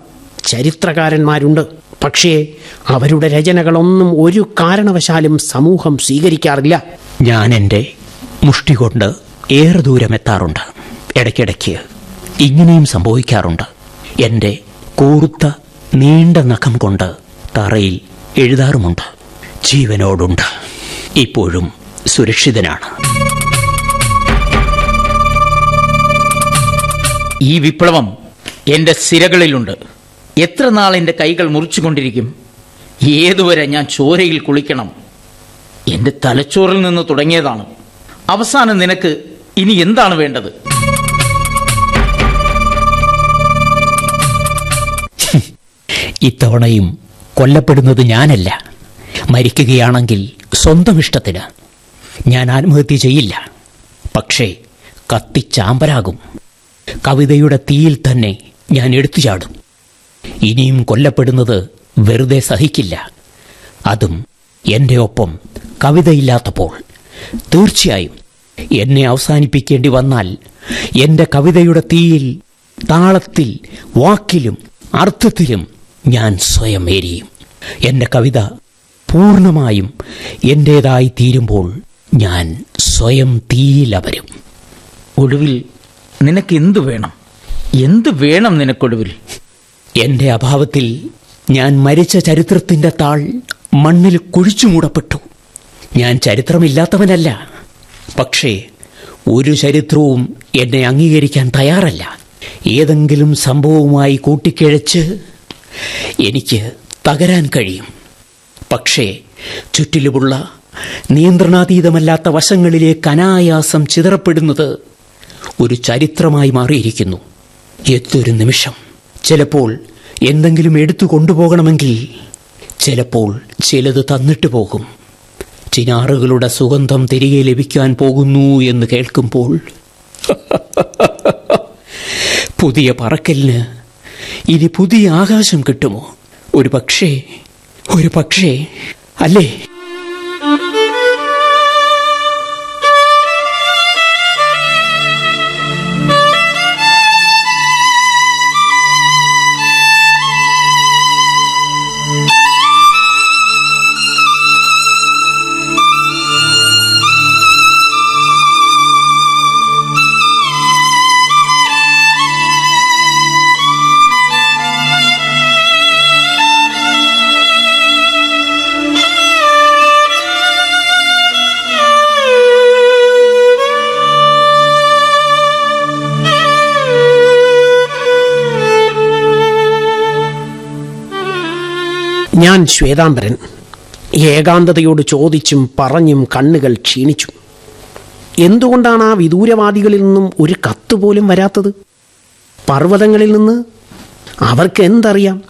ചരിത്രകാരന്മാരുണ്ട്. പക്ഷേ അവരുടെ രചനകളൊന്നും ഒരു കാരണവശാലും സമൂഹം സ്വീകരിക്കാറില്ല. ഞാൻ എന്റെ മുഷ്ടി കൊണ്ട് ഏറെ ദൂരം എത്താറുണ്ട്. ഇടയ്ക്കിടയ്ക്ക് ഇങ്ങനെയും സംഭവിക്കാറുണ്ട്. എന്റെ കൂർത്ത നീണ്ട നഖം കൊണ്ട് തറയിൽ എഴുതാറുമുണ്ട്. ജീവനോടുണ്ട്. ഇപ്പോഴും സുരക്ഷിതനാണ്. ഈ വിപ്ലവം എന്റെ സിരകളിലുണ്ട്. എത്ര നാൾ എന്റെ കൈകൾ മുറിച്ചുകൊണ്ടിരിക്കും. ഏതുവരെ ഞാൻ ചോരയിൽ കുളിക്കണം. എന്റെ തലച്ചോറിൽ നിന്ന് തുടങ്ങിയതാണ്. അവസാനം നിനക്ക് ഇനി എന്താണ് വേണ്ടത്? ഇത്തവണയും കൊല്ലപ്പെടുന്നത് ഞാനല്ല. മരിക്കുകയാണെങ്കിൽ സ്വന്തം ഇഷ്ടത്തിന് ഞാൻ ആത്മഹത്യ ചെയ്യില്ല. പക്ഷേ കത്തിച്ചാമ്പരാകും കവിതയുടെ തീയിൽ തന്നെ ഞാൻ എടുത്തു ചാടും. ഇനിയും കൊല്ലപ്പെടുന്നത് വെറുതെ സഹിക്കില്ല. അതും എന്റെ ഒപ്പം കവിതയില്ലാത്തപ്പോൾ. തീർച്ചയായും എന്നെ അവസാനിപ്പിക്കേണ്ടി വന്നാൽ എന്റെ കവിതയുടെ തീയിൽ താളത്തിൽ വാക്കിലും അർത്ഥത്തിലും ഞാൻ സ്വയം എരിയും എന്റെ കവിത പൂർണമായും എന്റേതായി തീരുമ്പോൾ ഞാൻ സ്വയം തീയിലവരും. ഒടുവിൽ നിനക്ക് എന്തു വേണം? എന്ത് വേണം നിനക്കൊടുവിൽ? എന്റെ അഭാവത്തിൽ ഞാൻ മരിച്ച ചരിത്രത്തിന്റെ താൾ മണ്ണിൽ കുഴിച്ചു മൂടപ്പെട്ടു. ഞാൻ ചരിത്രമില്ലാത്തവനല്ല. പക്ഷേ ഒരു ചരിത്രവും എന്നെ അംഗീകരിക്കാൻ തയ്യാറല്ല. ഏതെങ്കിലും സംഭവവുമായി കൂട്ടിക്കിഴച്ച് എനിക്ക് തകരാൻ കഴിയും. പക്ഷേ ചുറ്റിലുമുള്ള നിയന്ത്രണാതീതമല്ലാത്ത വശങ്ങളിലേക്ക് അനായാസം ചിതറപ്പെടുന്നത് ഒരു ചരിത്രമായി മാറിയിരിക്കുന്നു. എത്തൊരു നിമിഷം. ചിലപ്പോൾ എന്തെങ്കിലും എടുത്തു കൊണ്ടുപോകണമെങ്കിൽ ചിലപ്പോൾ ചിലത് തന്നിട്ട് പോകും. ചിനാറുകളുടെ സുഗന്ധം തിരികെ ലഭിക്കാൻ പോകുന്നു എന്ന് കേൾക്കുമ്പോൾ പുതിയ പറക്കലിന് ഇനി പുതിയ ആകാശം കിട്ടുമോ? ഒരു പക്ഷേ ഒരു പക്ഷേ അല്ലേ? ഞാൻ ശ്വേതാംബരൻ. ഏകാന്തതയോട് ചോദിച്ചും പറഞ്ഞും കണ്ണുകൾ ക്ഷീണിച്ചു. എന്തുകൊണ്ടാണ് ആ വിദൂരവാദികളിൽ നിന്നും ഒരു കത്ത് പോലും വരാത്തത്? പർവതങ്ങളിൽ നിന്ന്? അവർക്ക് എന്തറിയാം?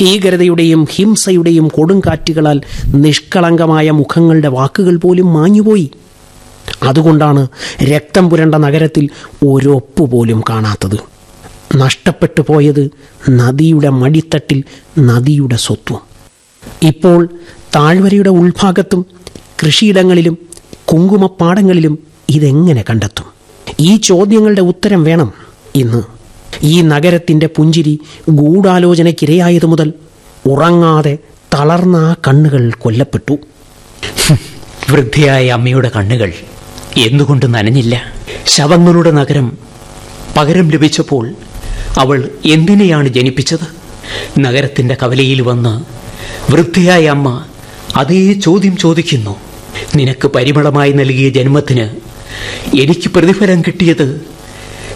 ഭീകരതയുടെയും ഹിംസയുടെയും കൊടുങ്കാറ്റുകളാൽ നിഷ്കളങ്കമായ മുഖങ്ങളുടെ വാക്കുകൾ പോലും മാഞ്ഞുപോയി. അതുകൊണ്ടാണ് രക്തം പുരണ്ട നഗരത്തിൽ ഒരൊപ്പ് പോലും കാണാത്തത്. നഷ്ടപ്പെട്ടു പോയത് നദിയുടെ മടിത്തട്ടിൽ നദിയുടെ സ്വത്വം. ഇപ്പോൾ താഴ്വരയുടെ ഉൾഭാഗത്തും കൃഷിയിടങ്ങളിലും കുങ്കുമപ്പാടങ്ങളിലും ഇതെങ്ങനെ കണ്ടെത്തും? ഈ ചോദ്യങ്ങളുടെ ഉത്തരം വേണം ഇന്ന്. ഈ നഗരത്തിന്റെ പുഞ്ചിരി ഗൂഢാലോചനയ്ക്കിരയായതു മുതൽ ഉറങ്ങാതെ തളർന്ന ആ കണ്ണുകൾ കൊല്ലപ്പെട്ടു. വൃദ്ധയായ അമ്മയുടെ കണ്ണുകൾ എന്തുകൊണ്ട് നനഞ്ഞില്ല? ശവങ്ങളുടെ നഗരം പകരം ലഭിച്ചപ്പോൾ അവൾ എന്തിനെയാണ് ജനിപ്പിച്ചത്? നഗരത്തിന്റെ കവലയിൽ വന്ന് വൃദ്ധയായ അമ്മ അതേ ചോദ്യം ചോദിക്കുന്നു. നിനക്ക് പരിമളമായി നൽകിയ ജന്മത്തിന് എനിക്ക് പ്രതിഫലം കിട്ടിയത്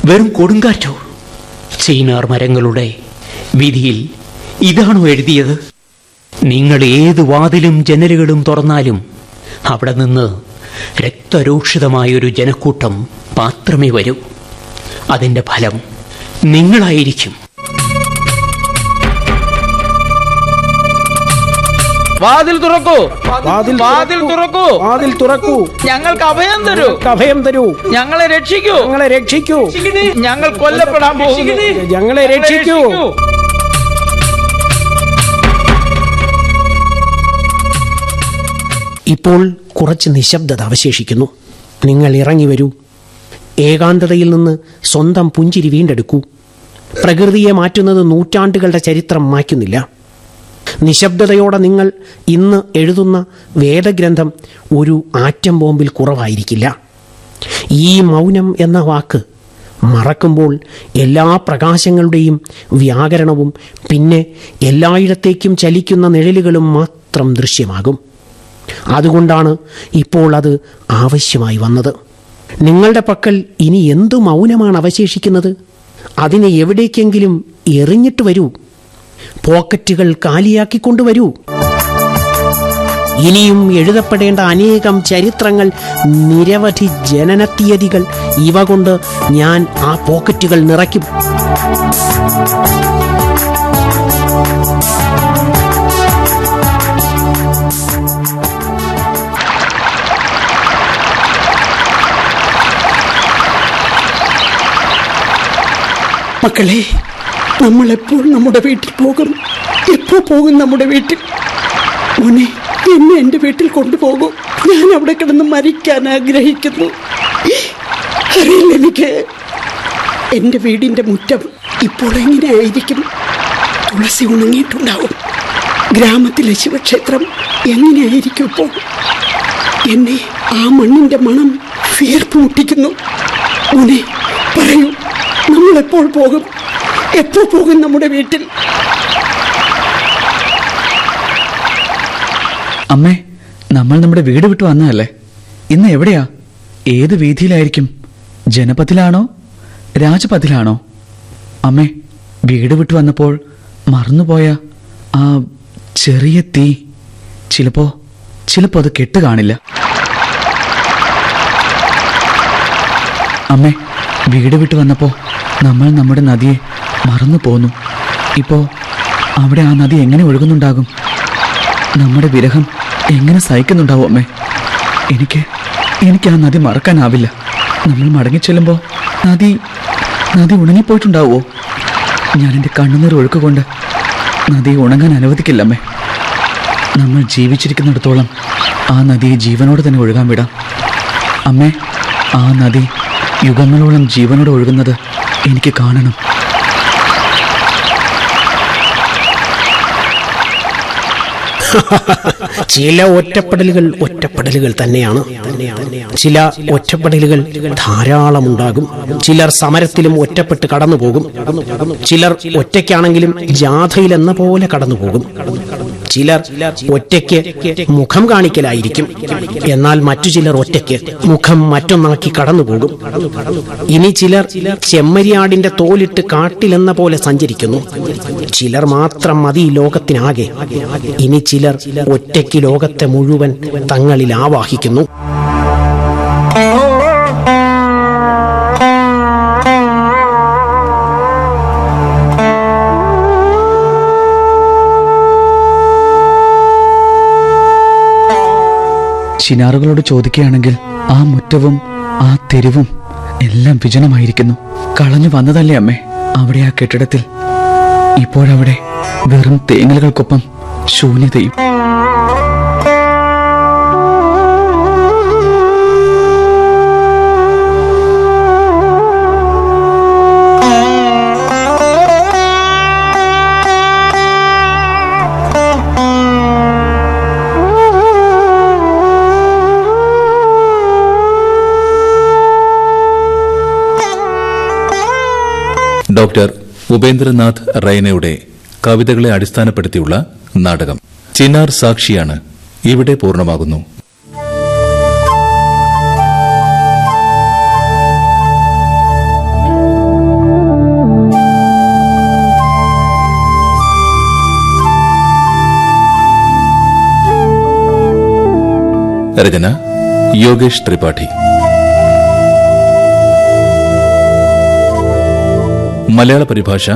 വെറും കൊടുങ്കാറ്റോ? ചീനാർ മരങ്ങളുടെ വിധിയിൽ ഇതാണോ എഴുതിയത്? നിങ്ങൾ ഏത് വാതിലും ജനലുകളും തുറന്നാലും അവിടെ നിന്ന് രക്തരൂക്ഷിതമായൊരു ജനക്കൂട്ടം മാത്രമേ വരൂ. അതിന്റെ ഫലം നിങ്ങളായിരിക്കും. വാതിൽ തുറക്കൂ. വാതിൽ വാതിൽ തുറക്കൂ. വാതിൽ തുറക്കൂ. ഞങ്ങൾക്ക് അഭയം തരൂ. അഭയം തരൂ. ഞങ്ങളെ രക്ഷിക്കൂ. ഞങ്ങളെ രക്ഷിക്കൂ. ഞങ്ങൾ കൊല്ലപ്പെടാൻ പോകുന്നു. ഞങ്ങളെ രക്ഷിക്കൂ. ഇപ്പോൾ കുറച്ച് നിശബ്ദത അവശേഷിക്കുന്നു. നിങ്ങൾ ഇറങ്ങി വരൂ. ഏകാന്തതയിൽ നിന്ന് സ്വന്തം പുഞ്ചിരി വീണ്ടെടുക്കൂ. പ്രകൃതിയെ മാറ്റുന്നത് നൂറ്റാണ്ടുകളുടെ ചരിത്രം മാറ്റുന്നില്ല നിശബ്ദതയോടെ നിങ്ങൾ ഇന്ന് എഴുതുന്ന വേദഗ്രന്ഥം ഒരു ആറ്റം ബോംബിൽ കുറവായിരിക്കില്ല. ഈ മൗനം എന്ന വാക്ക് മറക്കുമ്പോൾ എല്ലാ പ്രകാശങ്ങളുടെയും വ്യാകരണവും പിന്നെ എല്ലായിടത്തേക്കും ചലിക്കുന്ന നിഴലുകളും മാത്രം ദൃശ്യമാകും. അതുകൊണ്ടാണ് ഇപ്പോൾ അത് ആവശ്യമായി വന്നത്. നിങ്ങളുടെ പക്കൽ ഇനി എന്തു മൗനമാണ് അവശേഷിക്കുന്നത്? അതിനെ എവിടേക്കെങ്കിലും എറിഞ്ഞിട്ട് വരൂ. പോക്കറ്റുകൾ കാലിയാക്കിക്കൊണ്ടുവരൂ ഇനിയും എഴുതപ്പെടേണ്ട അനേകം ചരിത്രങ്ങൾ നിരവധി ജനനത്തീയതികൾ. ഇവ കൊണ്ട് ഞാൻ ആ പോക്കറ്റുകൾ നിറയ്ക്കും. മക്കളെ നമ്മൾ എപ്പോൾ നമ്മുടെ വീട്ടിൽ പോകും? എപ്പോ പോകും നമ്മുടെ വീട്ടിൽ? മോനെ എന്നെ എന്റെ വീട്ടിൽ കൊണ്ടുപോകും. ഞാൻ അവിടെ കിടന്ന് മരിക്കാൻ ആഗ്രഹിക്കുന്നു. അറിയില്ല എനിക്ക്. എന്റെ വീടിന്റെ മുറ്റം ഇപ്പോൾ എങ്ങനെയായിരിക്കും? തുളസി ഉണങ്ങിയിട്ടുണ്ടാവും. ഗ്രാമത്തിലെ ശിവക്ഷേത്രം എങ്ങനെയായിരിക്കും ഇപ്പോൾ? എന്നെ ആ മണ്ണിന്റെ മണം വിയർപ്പ് മുട്ടിക്കുന്നു. മോനെ പറയൂ നമ്മളെപ്പോൾ പോകും? എപ്പോ പോകും നമ്മുടെ വീട്ടിൽ. അമ്മേ നമ്മൾ നമ്മുടെ വീട് വിട്ട് വന്നതല്ലേ? ഇന്ന് എവിടെയാ? ഏത് വീതിയിലായിരിക്കും? ജനപഥിലാണോ? രാജപഥിലാണോ? അമ്മേ വീട് വിട്ട് വന്നപ്പോൾ മറന്നുപോയ ആ ചെറിയ തീ ചിലപ്പോ ചിലപ്പോ അത് കെട്ട് കാണില്ല. അമ്മേ വീട് വിട്ട് വന്നപ്പോ നമ്മൾ നമ്മുടെ നദിയെ മറന്നു പോന്നു. ഇപ്പോ അവിടെ ആ നദി എങ്ങനെ ഒഴുകുന്നുണ്ടാകും? നമ്മുടെ വിരഹം എങ്ങനെ സഹിക്കുന്നുണ്ടാവും അമ്മേ? എനിക്ക് എനിക്ക് ആ നദി മറക്കാനാവില്ല. നമ്മൾ മടങ്ങി ചെല്ലുമ്പോൾ നദി നദി ഉണങ്ങിപ്പോയിട്ടുണ്ടാവുമോ ഞാൻ എന്റെ കണ്ണുനീർ ഒഴുക്കുകൊണ്ട് നദി ഉണങ്ങാൻ അനുവദിക്കില്ല അമ്മേ. നമ്മൾ ജീവിച്ചിരിക്കുന്നിടത്തോളം ആ നദിയെ ജീവനോട് തന്നെ ഒഴുകാൻ വിടാം. അമ്മേ ആ നദി യുഗങ്ങളോളം ജീവനോട് ഒഴുകുന്നത് എനിക്ക് കാണണം. ചില ഒറ്റപ്പെടലുകൾ ഒറ്റപ്പെടലുകൾ തന്നെയാണ്. ചില ഒറ്റപ്പെടലുകൾ ധാരാളം ഉണ്ടാകും ചിലർ സമരത്തിലും ഒറ്റപ്പെട്ട് കടന്നു പോകും ചിലർ ഒറ്റയ്ക്കാണെങ്കിലും ജാഥയിലെന്ന പോലെ കടന്നു പോകും ചിലർ ഒറ്റയ്ക്ക് മുഖം കാണിക്കലായിരിക്കും. എന്നാൽ മറ്റു ചിലർ ഒറ്റയ്ക്ക് മുഖം മറ്റൊന്നാക്കി കടന്നുപോകും ഇനി ചിലർ ചെമ്മരിയാടിന്റെ തോലിട്ട് കാട്ടിലെന്ന പോലെ സഞ്ചരിക്കുന്നു. ചിലർ മാത്രം മതി ലോകത്തിനാകെ. ഇനി ചിലർ ഒറ്റയ്ക്ക് ലോകത്തെ മുഴുവൻ തങ്ങളിൽ ആവാഹിക്കുന്നു. ചിനാറുകളോട് ചോദിക്കുകയാണെങ്കിൽ ആ മുറ്റവും ആ തെരുവും എല്ലാം വിജനമായിരിക്കുന്നു. കളഞ്ഞു വന്നതല്ലേ അമ്മേ? അവിടെ ആ കെട്ടിടത്തിൽ ഇപ്പോഴവിടെ വെറും തേങ്ങലുകൾക്കൊപ്പം ശൂന്യതയും ഡോക്ടർ ഉപേന്ദ്രനാഥ് റൈനയുടെ കവിതകളെ അടിസ്ഥാനപ്പെടുത്തിയുള്ള നാടകം. ചിനാർ സാക്ഷിയാണ് ഇവിടെ പൂർണമാകുന്നു. രചന യോഗേഷ് ത്രിപാഠി. മലയാള പരിഭാഷ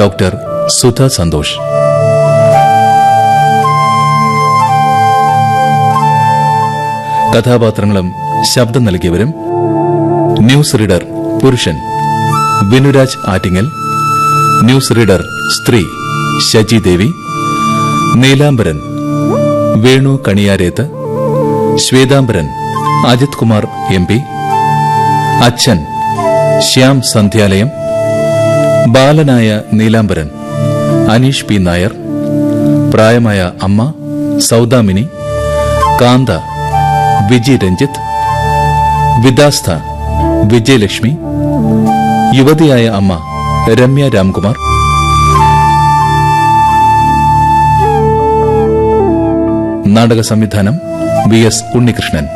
ഡോക്ടർ സുധ സന്തോഷ്. കഥാപാത്രങ്ങളും ശബ്ദം നൽകിയവരും ന്യൂസ് റീഡർ പുരുഷൻ വിനുരാജ് ആറ്റിങ്ങൽ ന്യൂസ് റീഡർ സ്ത്രീ ശജി ദേവി നീലാംബരൻ വേണു കണിയാരേത്ത് ശ്വേതാംബരൻ അജിത് കുമാർ എം പി അച്ഛൻ ശ്യാം സന്ധ്യാലയം ബാലനായ നീലാംബരൻ അനീഷ് പി. നായർ പ്രായമായ അമ്മ സൗദാമിനി കാന്ത വിജി രഞ്ജിത്ത് വിദാസ്ഥ വിജയലക്ഷ്മി യുവതിയായ അമ്മ രമ്യ രാംകുമാർ. നാടക സംവിധാനം വി. എസ്. ഉണ്ണികൃഷ്ണൻ.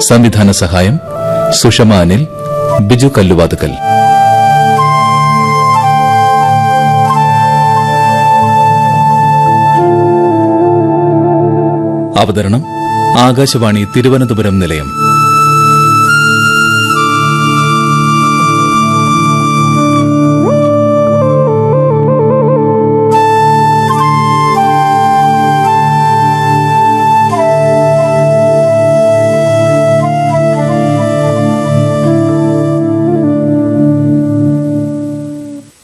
സംവിധാന സഹായം സുഷമ അനിൽ ബിജു കല്ലുവാതുക്കൽ. അവതരണം ആകാശവാണി തിരുവനന്തപുരം നിലയം.